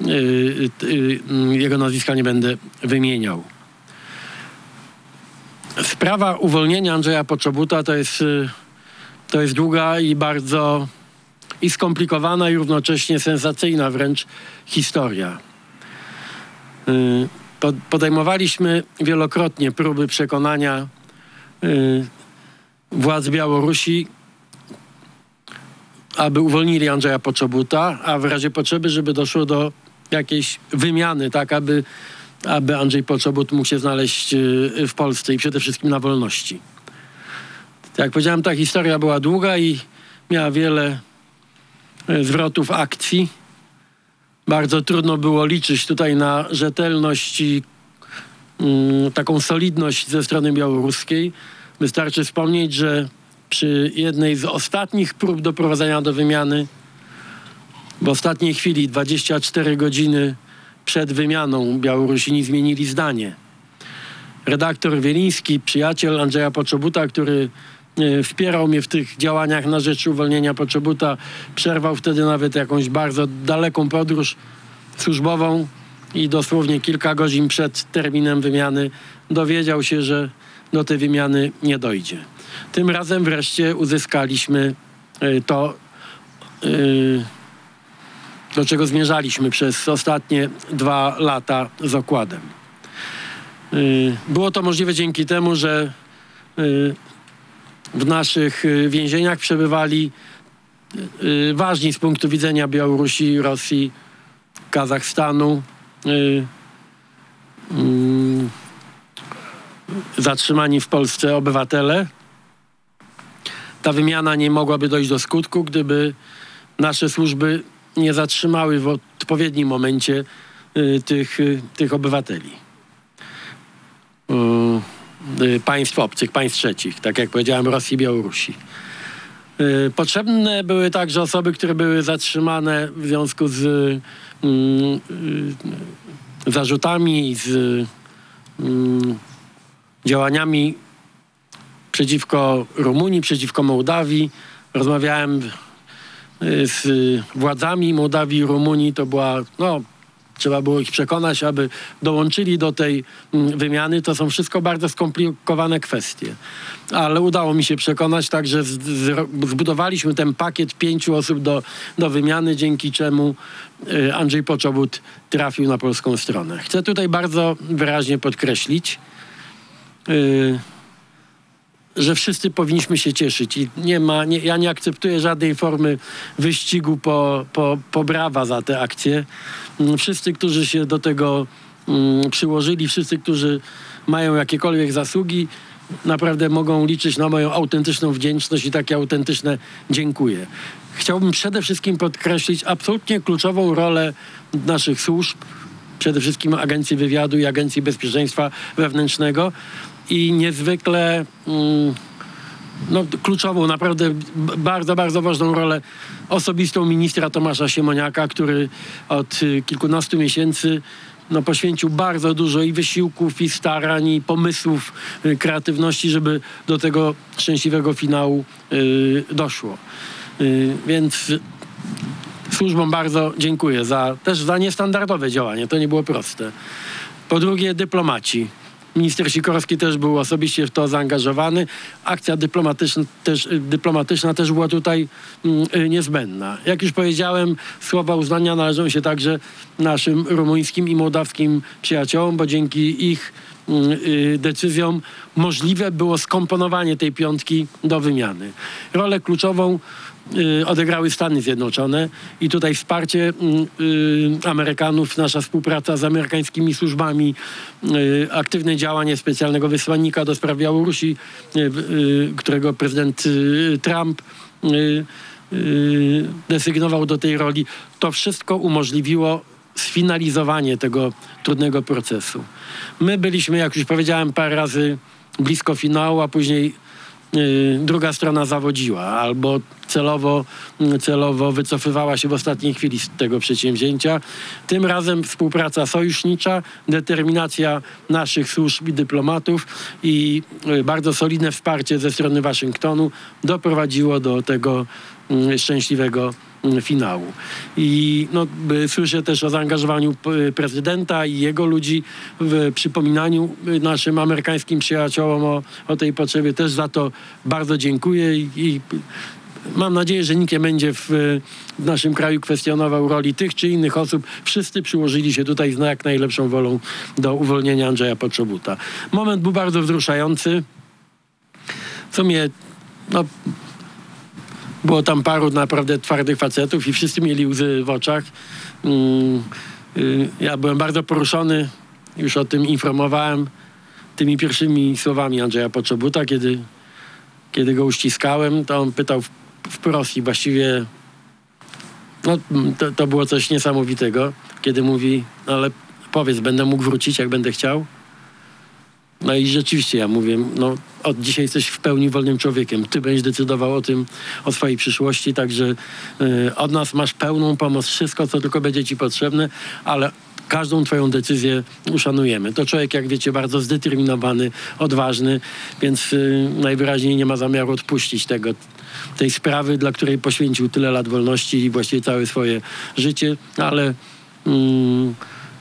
yy, yy, jego nazwiska nie będę wymieniał. Sprawa uwolnienia Andrzeja Poczobuta to jest, yy, to jest długa i bardzo i skomplikowana i równocześnie sensacyjna wręcz historia. Y, podejmowaliśmy wielokrotnie próby przekonania Y, władz Białorusi, aby uwolnili Andrzeja Poczobuta, a w razie potrzeby, żeby doszło do jakiejś wymiany, tak, aby, aby Andrzej Poczobut mógł się znaleźć y, w Polsce i przede wszystkim na wolności. Jak powiedziałem, ta historia była długa i miała wiele y, zwrotów akcji. bardzo trudno było liczyć tutaj na rzetelność i taką solidność ze strony białoruskiej. Wystarczy wspomnieć, że przy jednej z ostatnich prób doprowadzenia do wymiany, w ostatniej chwili, 24 godziny przed wymianą, Białorusini zmienili zdanie. Redaktor Wieliński, przyjaciel Andrzeja Poczobuta, który e, wspierał mnie w tych działaniach na rzecz uwolnienia Poczobuta, przerwał wtedy nawet jakąś bardzo daleką podróż służbową i dosłownie kilka godzin przed terminem wymiany dowiedział się, że do tej wymiany nie dojdzie. Tym razem wreszcie uzyskaliśmy e, to, e, do czego zmierzaliśmy przez ostatnie dwa lata z okładem. E, było to możliwe dzięki temu, że w naszych więzieniach przebywali ważni z punktu widzenia Białorusi, Rosji, Kazachstanu, zatrzymani w Polsce obywatele. Ta wymiana nie mogłaby dojść do skutku, gdyby nasze służby nie zatrzymały w odpowiednim momencie y, tych, y, tych obywateli. Y, y państw obcych, państw trzecich, tak jak powiedziałem, Rosji i Białorusi. Y, potrzebne były także osoby, które były zatrzymane w związku z y, zarzutami, z działaniami przeciwko Rumunii, przeciwko Mołdawii. Rozmawiałem y, z władzami Mołdawii i Rumunii. To była, no, trzeba było ich przekonać, aby dołączyli do tej mm, wymiany. To są wszystko bardzo skomplikowane kwestie. Ale udało mi się przekonać, także zbudowaliśmy ten pakiet pięciu osób do, do wymiany, dzięki czemu y, Andrzej Poczobut trafił na polską stronę. Chcę tutaj bardzo wyraźnie podkreślić, Y, że wszyscy powinniśmy się cieszyć i nie ma, nie, ja nie akceptuję żadnej formy wyścigu po, po, po brawa za te akcje. Mm, wszyscy, którzy się do tego um, przyłożyli, wszyscy, którzy mają jakiekolwiek zasługi, naprawdę mogą liczyć na moją autentyczną wdzięczność i takie autentyczne dziękuję. Chciałbym przede wszystkim podkreślić absolutnie kluczową rolę naszych służb, przede wszystkim Agencji Wywiadu i Agencji Bezpieczeństwa Wewnętrznego, i niezwykle mm, no, kluczową, naprawdę bardzo, bardzo ważną rolę osobistą ministra Tomasza Siemoniaka, który od y, kilkunastu miesięcy no, poświęcił bardzo dużo i wysiłków, i starań, i pomysłów, y, kreatywności, żeby do tego szczęśliwego finału y, doszło. Więc służbom bardzo dziękuję za, też za niestandardowe działanie. To nie było proste. Po drugie, dyplomaci. Minister Sikorski też był osobiście w to zaangażowany. Akcja dyplomatyczna też, dyplomatyczna też była tutaj mm, y, niezbędna. Jak już powiedziałem, słowa uznania należą się także naszym rumuńskim i mołdawskim przyjaciołom, bo dzięki ich mm, y, decyzjom możliwe było skomponowanie tej piątki do wymiany. Rolę kluczową Y, odegrały Stany Zjednoczone i tutaj wsparcie mm, y, Amerykanów, nasza współpraca z amerykańskimi służbami, y, aktywne działanie specjalnego wysłannika do spraw Białorusi, którego prezydent Trump desygnował do tej roli. To wszystko umożliwiło sfinalizowanie tego trudnego procesu. My byliśmy, jak już powiedziałem parę razy, blisko finału, a później Y, druga strona zawodziła albo celowo, celowo wycofywała się w ostatniej chwili z tego przedsięwzięcia. Tym razem współpraca sojusznicza, determinacja naszych służb i dyplomatów i y, bardzo solidne wsparcie ze strony Waszyngtonu doprowadziło do tego y, szczęśliwego finału. I no, słyszę też o zaangażowaniu prezydenta i jego ludzi w przypominaniu naszym amerykańskim przyjaciołom o, o tej potrzebie. Też za to bardzo dziękuję i, i mam nadzieję, że nikt nie będzie w, w, naszym kraju kwestionował roli tych czy innych osób. Wszyscy przyłożyli się tutaj z jak najlepszą wolą do uwolnienia Andrzeja Poczobuta. Moment był bardzo wzruszający. Co mnie no, było tam paru naprawdę twardych facetów i wszyscy mieli łzy w oczach. Mm, y, ja byłem bardzo poruszony, już o tym informowałem tymi pierwszymi słowami Andrzeja Poczobuta, kiedy, kiedy go uściskałem, to on pytał wprost i właściwie no, to, to było coś niesamowitego, kiedy mówi, no ale powiedz, będę mógł wrócić, jak będę chciał? No i rzeczywiście ja mówię, no od dzisiaj jesteś w pełni wolnym człowiekiem. Ty będziesz decydował o tym, o swojej przyszłości, także y, od nas masz pełną pomoc, wszystko, co tylko będzie ci potrzebne, ale każdą twoją decyzję uszanujemy. To człowiek, jak wiecie, bardzo zdeterminowany, odważny, więc y, najwyraźniej nie ma zamiaru odpuścić tego, tej sprawy, dla której poświęcił tyle lat wolności i właściwie całe swoje życie, ale mm,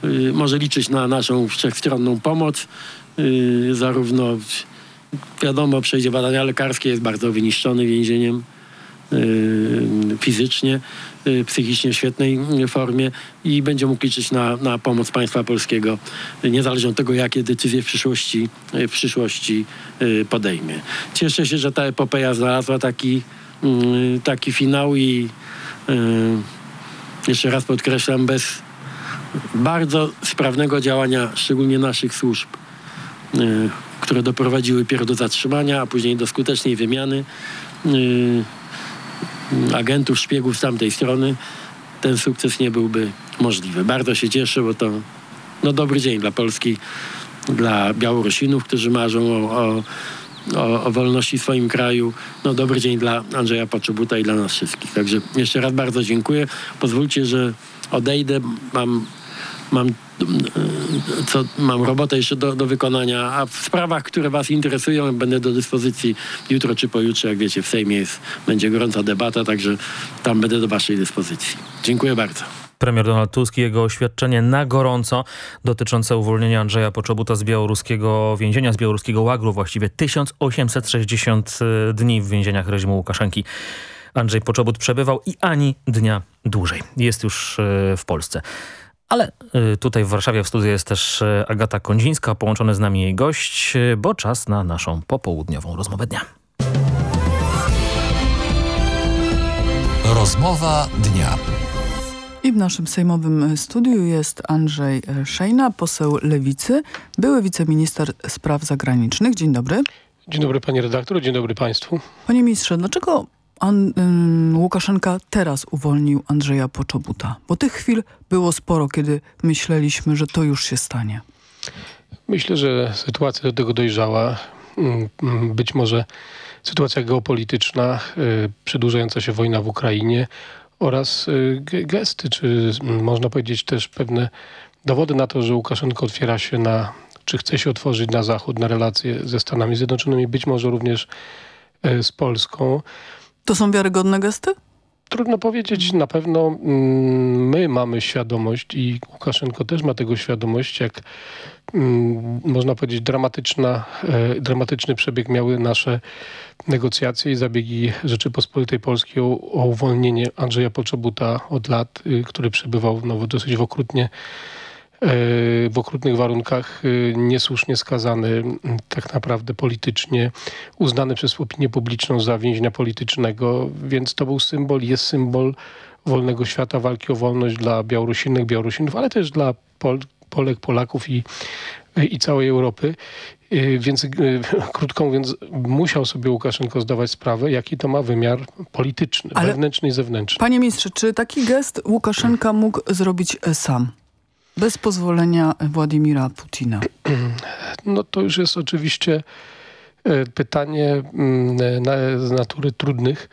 y, może liczyć na naszą wszechstronną pomoc. Y, zarówno wiadomo, przejdzie badania lekarskie, jest bardzo wyniszczony więzieniem y, fizycznie, y, psychicznie w świetnej formie i będzie mógł liczyć na, na pomoc państwa polskiego, niezależnie od tego, jakie decyzje w przyszłości, w przyszłości podejmie. Cieszę się, że ta epopeja znalazła taki, taki finał i jeszcze raz podkreślam, bez bardzo sprawnego działania, szczególnie naszych służb, które doprowadziły pierw do zatrzymania, a później do skutecznej wymiany y, agentów, szpiegów z tamtej strony, ten sukces nie byłby możliwy. Bardzo się cieszę, bo to no, dobry dzień dla Polski, dla Białorusinów, którzy marzą o, o, o, o wolności w swoim kraju. No, dobry dzień dla Andrzeja Poczobuta i dla nas wszystkich. Także jeszcze raz bardzo dziękuję. Pozwólcie, że odejdę. Mam mam, co, mam robotę jeszcze do, do wykonania, a w sprawach, które Was interesują, będę do dyspozycji jutro czy pojutrze. Jak wiecie, w Sejmie jest, będzie gorąca debata, także tam będę do Waszej dyspozycji. Dziękuję bardzo. Premier Donald Tusk i jego oświadczenie na gorąco dotyczące uwolnienia Andrzeja Poczobuta z białoruskiego więzienia, z białoruskiego łagru, właściwie 1860 e, dni w więzieniach reżimu Łukaszenki. Andrzej Poczobut przebywał i ani dnia dłużej. Jest już e, w Polsce. Ale y, tutaj w Warszawie w studiu jest też y, Agata Kondzińska, połączony z nami jej gość, y, bo czas na naszą popołudniową rozmowę dnia. Rozmowa dnia. I w naszym sejmowym studiu jest Andrzej Szejna, poseł Lewicy, były wiceminister spraw zagranicznych. Dzień dobry. Dzień dobry panie redaktor, dzień dobry państwu. Panie ministrze, dlaczego An, Łukaszenka teraz uwolnił Andrzeja Poczobuta? Bo tych chwil było sporo, kiedy myśleliśmy, że to już się stanie. Myślę, że sytuacja do tego dojrzała. Być może sytuacja geopolityczna, y, przedłużająca się wojna w Ukrainie oraz y, gesty, czy można powiedzieć też pewne dowody na to, że Łukaszenko otwiera się na, czy chce się otworzyć na Zachód, na relacje ze Stanami Zjednoczonymi, być może również y, z Polską. To są wiarygodne gesty? Trudno powiedzieć. Na pewno mm, my mamy świadomość i Łukaszenko też ma tego świadomość, jak mm, można powiedzieć dramatyczna, e, dramatyczny przebieg miały nasze negocjacje i zabiegi Rzeczypospolitej Polskiej o, o uwolnienie Andrzeja Poczobuta od lat, y, który przebywał no, dosyć okrutnie w okrutnych warunkach y, niesłusznie skazany tak naprawdę politycznie, uznany przez opinię publiczną za więźnia politycznego, więc to był symbol, jest symbol wolnego świata, walki o wolność dla Białorusinek, Białorusinów, ale też dla Pol Polek, Polaków i, i całej Europy. Y, więc y, [LAUGHS] krótko mówiąc, musiał sobie Łukaszenko zdawać sprawę, jaki to ma wymiar polityczny, Ale wewnętrzny i zewnętrzny. Panie ministrze, czy taki gest Łukaszenka mógł zrobić sam? Bez pozwolenia Władimira Putina. No to już jest oczywiście e, pytanie mm, z natury trudnych,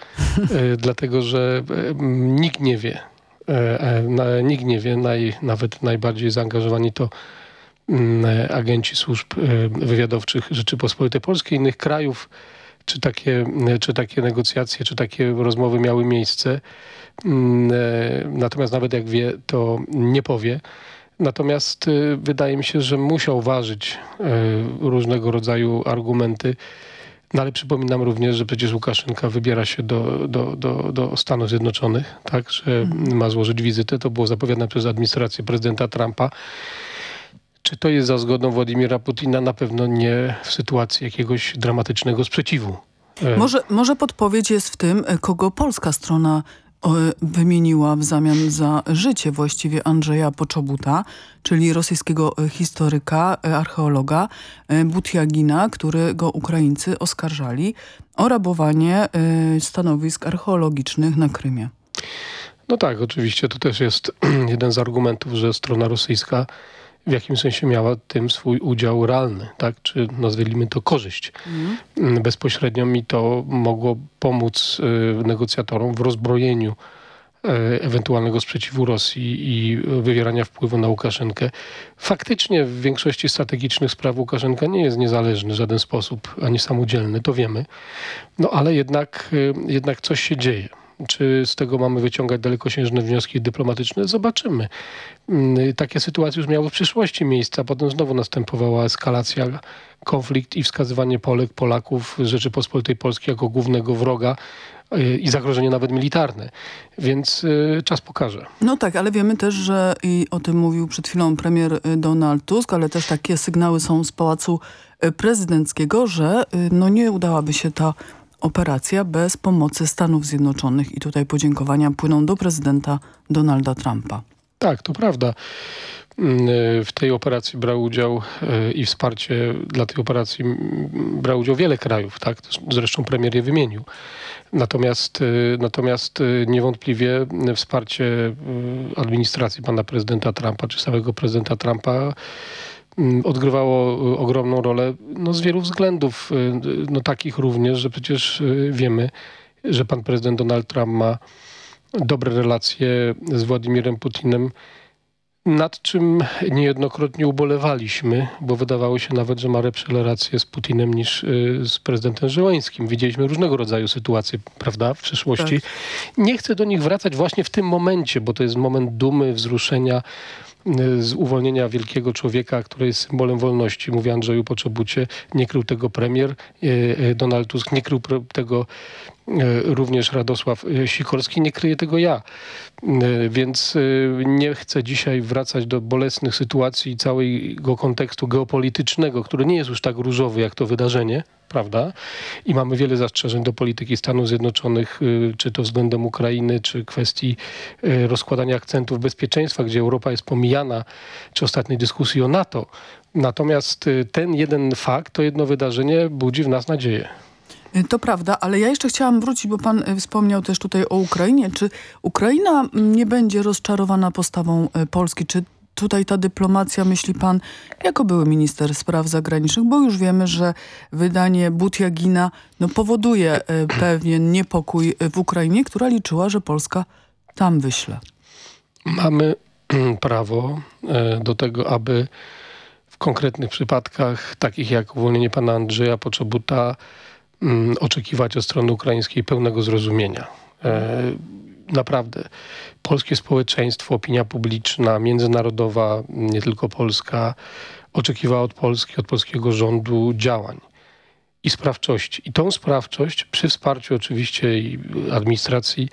e, [LAUGHS] dlatego że e, nikt nie wie, nikt nie wie, nawet najbardziej zaangażowani to mm, agenci służb wywiadowczych Rzeczypospolitej Polskiej, innych krajów, czy takie, czy takie negocjacje, czy takie rozmowy miały miejsce. Mm, natomiast nawet jak wie, to nie powie. Natomiast y, wydaje mi się, że musiał ważyć y, różnego rodzaju argumenty. No ale przypominam również, że przecież Łukaszenka wybiera się do, do, do, do Stanów Zjednoczonych, tak, że mhm. ma złożyć wizytę. To było zapowiadane przez administrację prezydenta Trumpa. Czy to jest za zgodą Władimira Putina? Na pewno nie w sytuacji jakiegoś dramatycznego sprzeciwu. E, może, może podpowiedź jest w tym, kogo polska strona wymieniła w zamian za życie właściwie Andrzeja Poczobuta, czyli rosyjskiego e, historyka, e, archeologa e, Butiagina, którego Ukraińcy oskarżali o rabowanie stanowisk archeologicznych na Krymie. No tak, oczywiście to też jest [CLEARS THROAT] jeden z argumentów, że strona rosyjska w jakimś sensie miała tym swój udział realny, tak? czy nazwijmy to korzyść. Mhm. Bezpośrednio mi to mogło pomóc y, negocjatorom w rozbrojeniu y, ewentualnego sprzeciwu Rosji i wywierania wpływu na Łukaszenkę. Faktycznie w większości strategicznych spraw Łukaszenka nie jest niezależny w żaden sposób, ani samodzielny, to wiemy. No ale jednak, y, jednak coś się dzieje. Czy z tego mamy wyciągać dalekosiężne wnioski dyplomatyczne? Zobaczymy. Mm, takie sytuacje już miały w przyszłości miejsce, a potem znowu następowała eskalacja, konflikt i wskazywanie Polek, Polaków Rzeczypospolitej Polskiej jako głównego wroga y, i zagrożenie nawet militarne. Więc y, czas pokaże. No tak, ale wiemy też, że i o tym mówił przed chwilą premier y, Donald Tusk, ale też takie sygnały są z Pałacu Prezydenckiego, że no nie udałaby się ta operacja bez pomocy Stanów Zjednoczonych i tutaj podziękowania płyną do prezydenta Donalda Trumpa. Tak, to prawda. Mm, w tej operacji brał udział e, i wsparcie dla tej operacji brał udział wiele krajów, tak? Zresztą premier je wymienił. Natomiast, e, natomiast e, niewątpliwie wsparcie administracji pana prezydenta Trumpa, czy samego prezydenta Trumpa Mm, odgrywało y, ogromną rolę no, z wielu względów, y, no, takich również, że przecież y, wiemy, że pan prezydent Donald Trump ma dobre relacje z Władimirem Putinem, nad czym niejednokrotnie ubolewaliśmy, bo wydawało się nawet, że ma lepsze relacje z Putinem niż z prezydentem Żyłańskim. Widzieliśmy różnego rodzaju sytuacje, prawda, w przeszłości. Tak. Nie chcę do nich wracać właśnie w tym momencie, bo to jest moment dumy, wzruszenia, z uwolnienia wielkiego człowieka, który jest symbolem wolności. Mówi Andrzeju Poczobucie, nie krył tego premier e, e, Donald Tusk, nie krył tego również Radosław Sikorski, nie kryje tego ja. Więc nie chcę dzisiaj wracać do bolesnych sytuacji i całego kontekstu geopolitycznego, który nie jest już tak różowy jak to wydarzenie, prawda? I mamy wiele zastrzeżeń do polityki Stanów Zjednoczonych, czy to względem Ukrainy, czy kwestii rozkładania akcentów bezpieczeństwa, gdzie Europa jest pomijana, czy ostatniej dyskusji o NATO. Natomiast ten jeden fakt, to jedno wydarzenie budzi w nas nadzieję. To prawda, ale ja jeszcze chciałam wrócić, bo pan wspomniał też tutaj o Ukrainie. Czy Ukraina nie będzie rozczarowana postawą Polski? Czy tutaj ta dyplomacja, myśli pan, jako były minister spraw zagranicznych, bo już wiemy, że wydanie Butiagina no, powoduje pewien niepokój w Ukrainie, która liczyła, że Polska tam wyśle. Mamy prawo e, do tego, aby w konkretnych przypadkach, takich jak uwolnienie pana Andrzeja Poczobuta, mm, oczekiwać od strony ukraińskiej pełnego zrozumienia. E, naprawdę polskie społeczeństwo, opinia publiczna, międzynarodowa, nie tylko polska, oczekiwała od Polski, od polskiego rządu działań i sprawczości. I tą sprawczość przy wsparciu oczywiście i administracji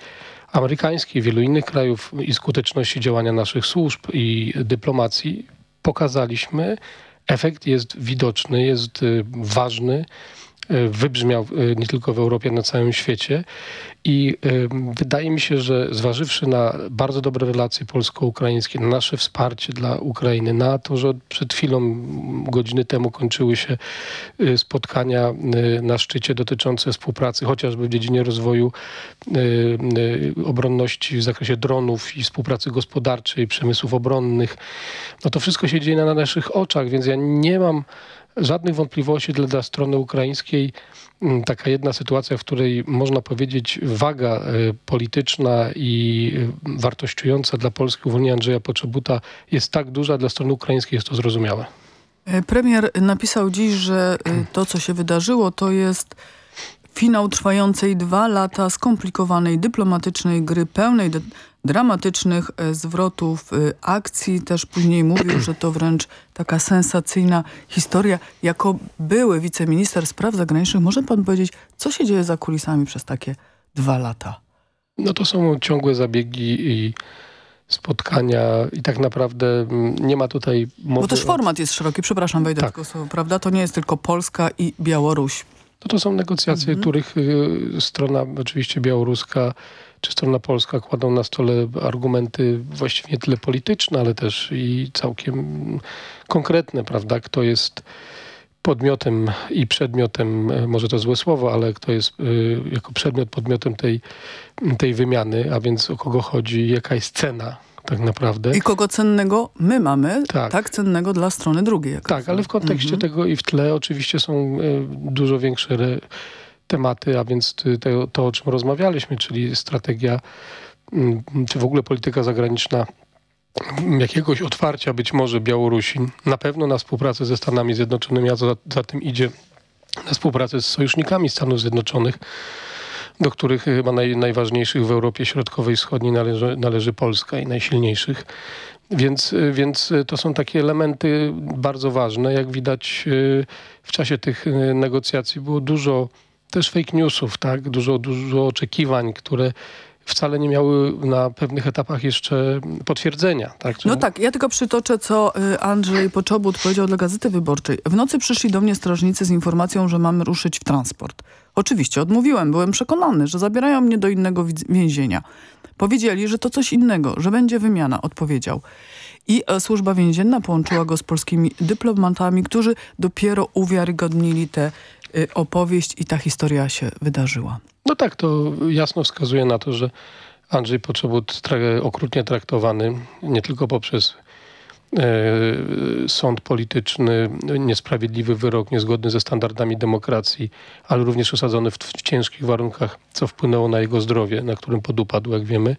amerykańskiej, wielu innych krajów i skuteczności działania naszych służb i dyplomacji pokazaliśmy. Efekt jest widoczny, jest y, ważny wybrzmiał y, nie tylko w Europie, na całym świecie. I wydaje mi się, że zważywszy na bardzo dobre relacje polsko-ukraińskie, na nasze wsparcie dla Ukrainy, na to, że przed chwilą, godziny temu kończyły się spotkania na szczycie dotyczące współpracy chociażby w dziedzinie rozwoju obronności w zakresie dronów i współpracy gospodarczej, przemysłów obronnych. No to wszystko się dzieje na naszych oczach, więc ja nie mam żadnych wątpliwości dla, dla strony ukraińskiej. Mm, taka jedna sytuacja, w której można powiedzieć waga y, polityczna i y, wartościująca dla Polski uwolnienia Andrzeja Poczobuta jest tak duża, dla strony ukraińskiej jest to zrozumiałe. E, premier napisał dziś, że y, to, co się wydarzyło, to jest finał trwającej dwa lata skomplikowanej dyplomatycznej gry pełnej dramatycznych e, zwrotów e, akcji. Też później mówił, że to wręcz taka sensacyjna historia. Jako były wiceminister spraw zagranicznych, może pan powiedzieć, co się dzieje za kulisami przez takie dwa lata? No to są ciągłe zabiegi i spotkania i tak naprawdę mm, nie ma tutaj mowy... Bo też format jest szeroki, przepraszam, wejdę tak. tylko słowo, prawda? To nie jest tylko Polska i Białoruś. No to są negocjacje, mhm. których y, strona oczywiście białoruska czy strona polska kładą na stole argumenty właściwie nie tyle polityczne, ale też i całkiem konkretne, prawda? Kto jest podmiotem i przedmiotem, e, może to złe słowo, ale kto jest jako przedmiot podmiotem tej, tej wymiany, a więc o kogo chodzi, jaka jest cena tak naprawdę. I kogo cennego my mamy, tak, tak cennego dla strony drugiej. Tak, ale w kontekście mhm. tego i w tle oczywiście są dużo większe tematy, a więc to, to, o czym rozmawialiśmy, czyli strategia, mm, czy w ogóle polityka zagraniczna jakiegoś otwarcia być może Białorusi, na pewno na współpracę ze Stanami Zjednoczonymi, a za, za tym idzie na współpracę z sojusznikami Stanów Zjednoczonych, do których chyba naj, najważniejszych w Europie Środkowej i Wschodniej należy, należy Polska i najsilniejszych. Więc, więc to są takie elementy bardzo ważne. Jak widać w czasie tych negocjacji było dużo też fake newsów, tak? dużo, dużo oczekiwań, które wcale nie miały na pewnych etapach jeszcze potwierdzenia. Tak? No tak, ja tylko przytoczę, co Andrzej Poczobut powiedział dla Gazety Wyborczej. W nocy przyszli do mnie strażnicy z informacją, że mamy ruszyć w transport. Oczywiście odmówiłem, byłem przekonany, że zabierają mnie do innego więzienia. Powiedzieli, że to coś innego, że będzie wymiana, odpowiedział. I e, służba więzienna połączyła go z polskimi dyplomatami, którzy dopiero uwiarygodnili tę y, opowieść i ta historia się wydarzyła. No tak, to jasno wskazuje na to, że Andrzej Poczobut tra okrutnie traktowany nie tylko poprzez e, sąd polityczny, niesprawiedliwy wyrok, niezgodny ze standardami demokracji, ale również osadzony w, w ciężkich warunkach, co wpłynęło na jego zdrowie, na którym podupadł, jak wiemy.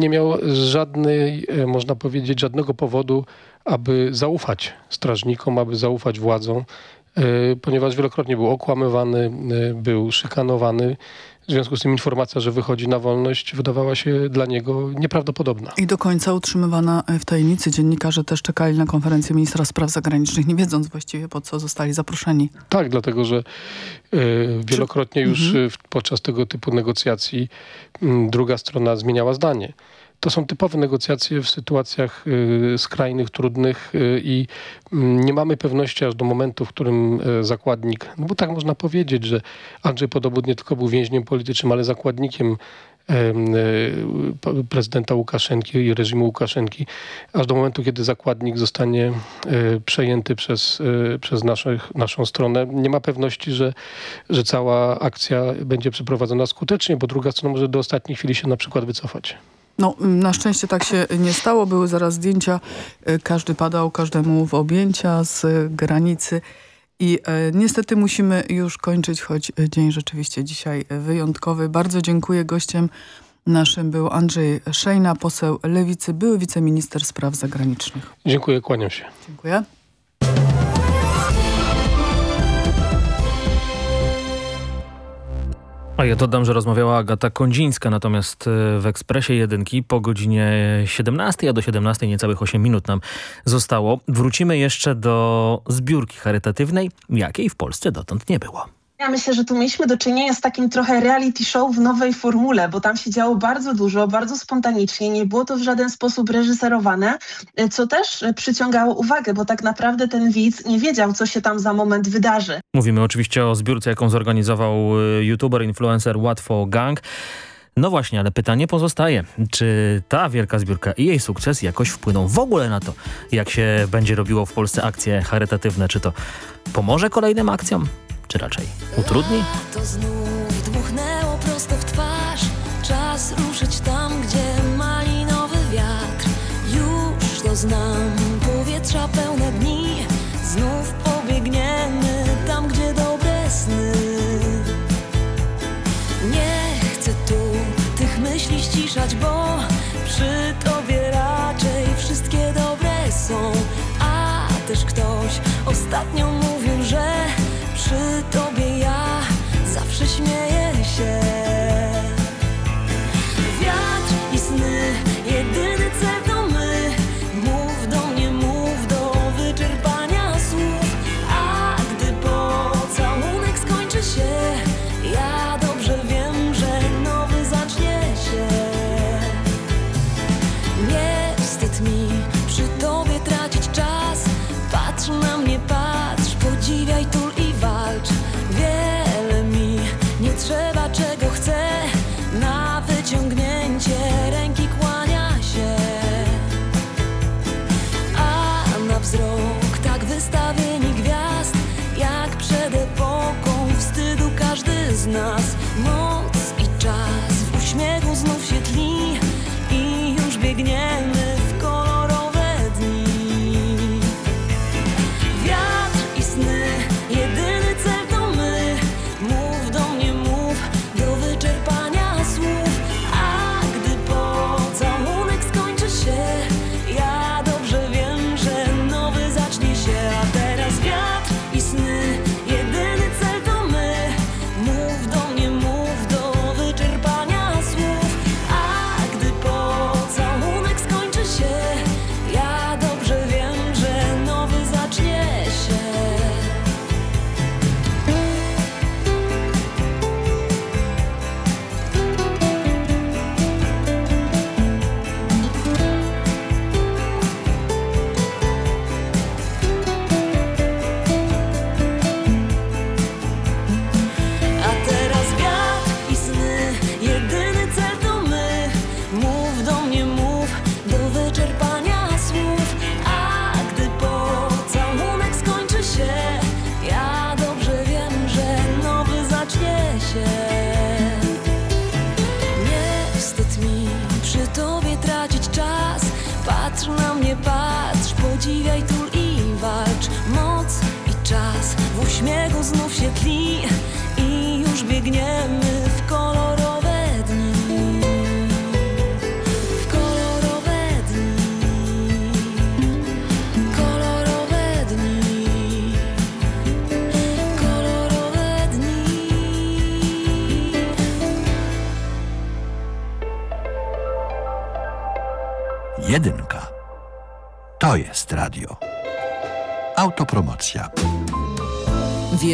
Nie miał żadnej, e, można powiedzieć, żadnego powodu, aby zaufać strażnikom, aby zaufać władzom. E, ponieważ wielokrotnie był okłamywany, e, był szykanowany. W związku z tym informacja, że wychodzi na wolność wydawała się dla niego nieprawdopodobna. I do końca utrzymywana w tajemnicy. Dziennikarze też czekali na konferencję ministra spraw zagranicznych, nie wiedząc właściwie po co zostali zaproszeni. Tak, dlatego że e, wielokrotnie Czy... już mhm. podczas tego typu negocjacji m, druga strona zmieniała zdanie. To są typowe negocjacje w sytuacjach y, skrajnych, trudnych y, i mm, nie mamy pewności aż do momentu, w którym y, zakładnik, no bo tak można powiedzieć, że Andrzej Podobud nie tylko był więźniem politycznym, ale zakładnikiem prezydenta Łukaszenki i reżimu Łukaszenki, aż do momentu, kiedy zakładnik zostanie przejęty przez, przez naszych, naszą stronę. Nie ma pewności, że, że cała akcja będzie przeprowadzona skutecznie, bo druga strona może do ostatniej chwili się na przykład wycofać. No, na szczęście tak się nie stało. Były zaraz zdjęcia. E, każdy padał każdemu w objęcia z granicy. I e, niestety musimy już kończyć, choć dzień rzeczywiście dzisiaj wyjątkowy. Bardzo dziękuję. Gościem naszym był Andrzej Szejna, poseł Lewicy, były wiceminister spraw zagranicznych. Dziękuję, kłaniam się. Dziękuję. A ja dodam, że rozmawiała Agata Kondzińska, natomiast e, w Ekspresie Jedynki po godzinie 17, a do 17 niecałych 8 minut nam zostało. Wrócimy jeszcze do zbiórki charytatywnej, jakiej w Polsce dotąd nie było. Ja myślę, że tu mieliśmy do czynienia z takim trochę reality show w nowej formule, bo tam się działo bardzo dużo, bardzo spontanicznie, nie było to w żaden sposób reżyserowane, co też przyciągało uwagę, bo tak naprawdę ten widz nie wiedział, co się tam za moment wydarzy. Mówimy oczywiście o zbiórce, jaką zorganizował y, youtuber, influencer Łatwo Gang. No właśnie, ale pytanie pozostaje. Czy ta wielka zbiórka i jej sukces jakoś wpłyną w ogóle na to, jak się będzie robiło w Polsce akcje charytatywne? Czy to pomoże kolejnym akcjom? Czy raczej utrudni? To znów dmuchnęło prosto w twarz. Czas ruszyć tam, gdzie malinowy wiatr. Już to znam, powietrza pełne dni. Znów pobiegniemy tam, gdzie dobre sny. Nie chcę tu tych myśli ściszać, bo przy tobie raczej wszystkie dobre są. A też ktoś ostatnio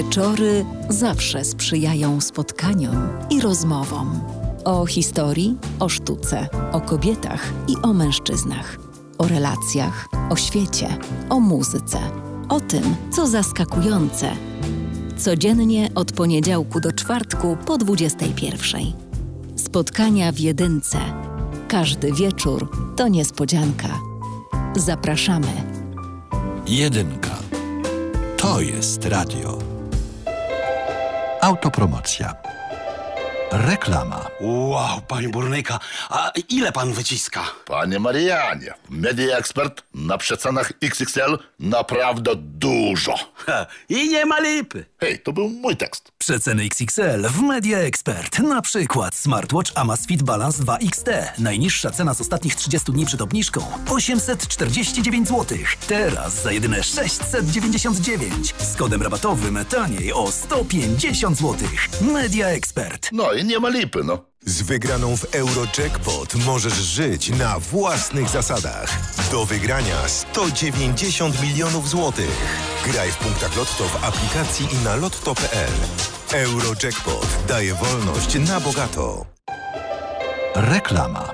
Wieczory zawsze sprzyjają spotkaniom i rozmowom. O historii, o sztuce, o kobietach i o mężczyznach. O relacjach, o świecie, o muzyce. O tym, co zaskakujące. Codziennie od poniedziałku do czwartku po 21. Spotkania w jedynce. Każdy wieczór to niespodzianka. Zapraszamy. Jedynka. To jest radio. Autopromocja. Reklama. Wow, panie burnyka, a ile pan wyciska? Panie Marianie, Media Expert na przecenach XXL naprawdę dużo. Ha, I nie ma lipy. Hej, to był mój tekst. Przeceny XXL w Media Expert. Na przykład smartwatch Amazfit Balance 2 XT. Najniższa cena z ostatnich 30 dni przed obniżką 849 zł. Teraz za jedyne 699. Z kodem rabatowym taniej o 150 zł. Media Expert. No i nie ma lipy, no. Z wygraną w Eurojackpot możesz żyć na własnych zasadach. Do wygrania 190 milionów złotych. Graj w punktach Lotto w aplikacji i na lotto.pl. Eurojackpot daje wolność na bogato. Reklama.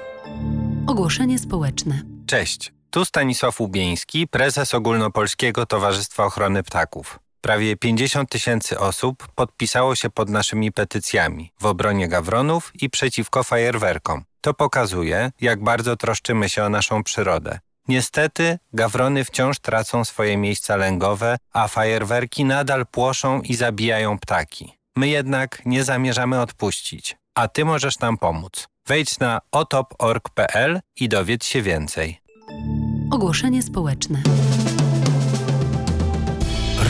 Ogłoszenie społeczne. Cześć, tu Stanisław Ubieński, prezes Ogólnopolskiego Towarzystwa Ochrony Ptaków. Prawie 50 tysięcy osób podpisało się pod naszymi petycjami w obronie gawronów i przeciwko fajerwerkom. To pokazuje, jak bardzo troszczymy się o naszą przyrodę. Niestety, gawrony wciąż tracą swoje miejsca lęgowe, a fajerwerki nadal płoszą i zabijają ptaki. My jednak nie zamierzamy odpuścić, a ty możesz nam pomóc. Wejdź na otop.org.pl i dowiedz się więcej. Ogłoszenie społeczne.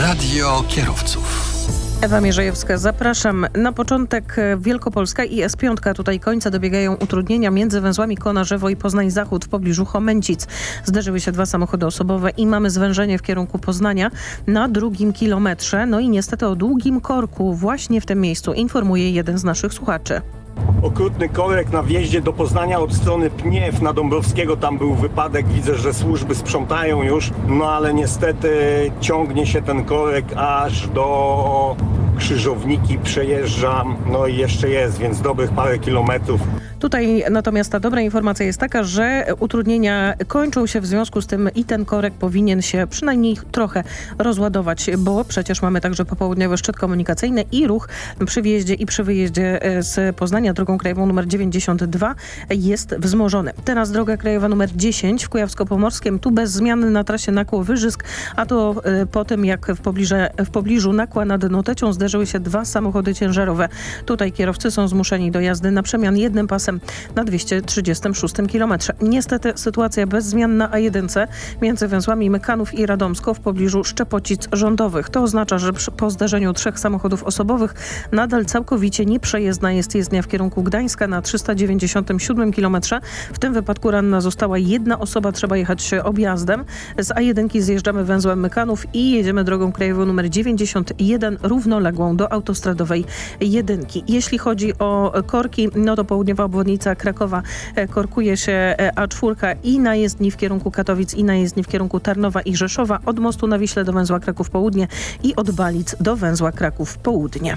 Radio kierowców. Ewa Mierzejewska, zapraszam. Na początek Wielkopolska i S5. Tutaj końca dobiegają utrudnienia między węzłami Konarzewo i Poznań Zachód w pobliżu Chomęcic. Zderzyły się dwa samochody osobowe i mamy zwężenie w kierunku Poznania na drugim kilometrze. No i niestety o długim korku właśnie w tym miejscu informuje jeden z naszych słuchaczy. Okrutny korek na wjeździe do Poznania od strony Pniew na Dąbrowskiego. Tam był wypadek. Widzę, że służby sprzątają już, no ale niestety ciągnie się ten korek aż do Krzyżowniki. Przejeżdżam, no i jeszcze jest, więc dobrych parę kilometrów. Tutaj natomiast ta dobra informacja jest taka, że utrudnienia kończą się w związku z tym i ten korek powinien się przynajmniej trochę rozładować, bo przecież mamy także popołudniowy szczyt komunikacyjny i ruch przy wjeździe i przy wyjeździe z Poznania drogą krajową numer 92 jest wzmożony. Teraz droga krajowa numer 10 w Kujawsko-Pomorskiem, tu bez zmiany na trasie Nakło-Wyżysk, a to y, po tym jak w, pobliże, w pobliżu Nakła nad Notecią zderzyły się dwa samochody ciężarowe. Tutaj kierowcy są zmuszeni do jazdy na przemian jednym pasem na 236 km. Niestety sytuacja bez zmian na A1 między węzłami Mykanów i Radomsko w pobliżu Szczepocic rządowych. To oznacza, że po zdarzeniu trzech samochodów osobowych nadal całkowicie nieprzejezdna jest jezdnia w kierunku Gdańska na 397 km. W tym wypadku ranna została jedna osoba, trzeba jechać objazdem. Z A1 zjeżdżamy węzłem Mykanów i jedziemy drogą krajową nr 91 do autostradowej jedynki. Jeśli chodzi o korki, no to południowa obwodnica Krakowa e, korkuje się e, A4 i na jezdni w kierunku Katowic i na jezdni w kierunku Tarnowa i Rzeszowa od mostu na Wiśle do węzła Kraków Południe i od Balic do węzła Kraków Południe.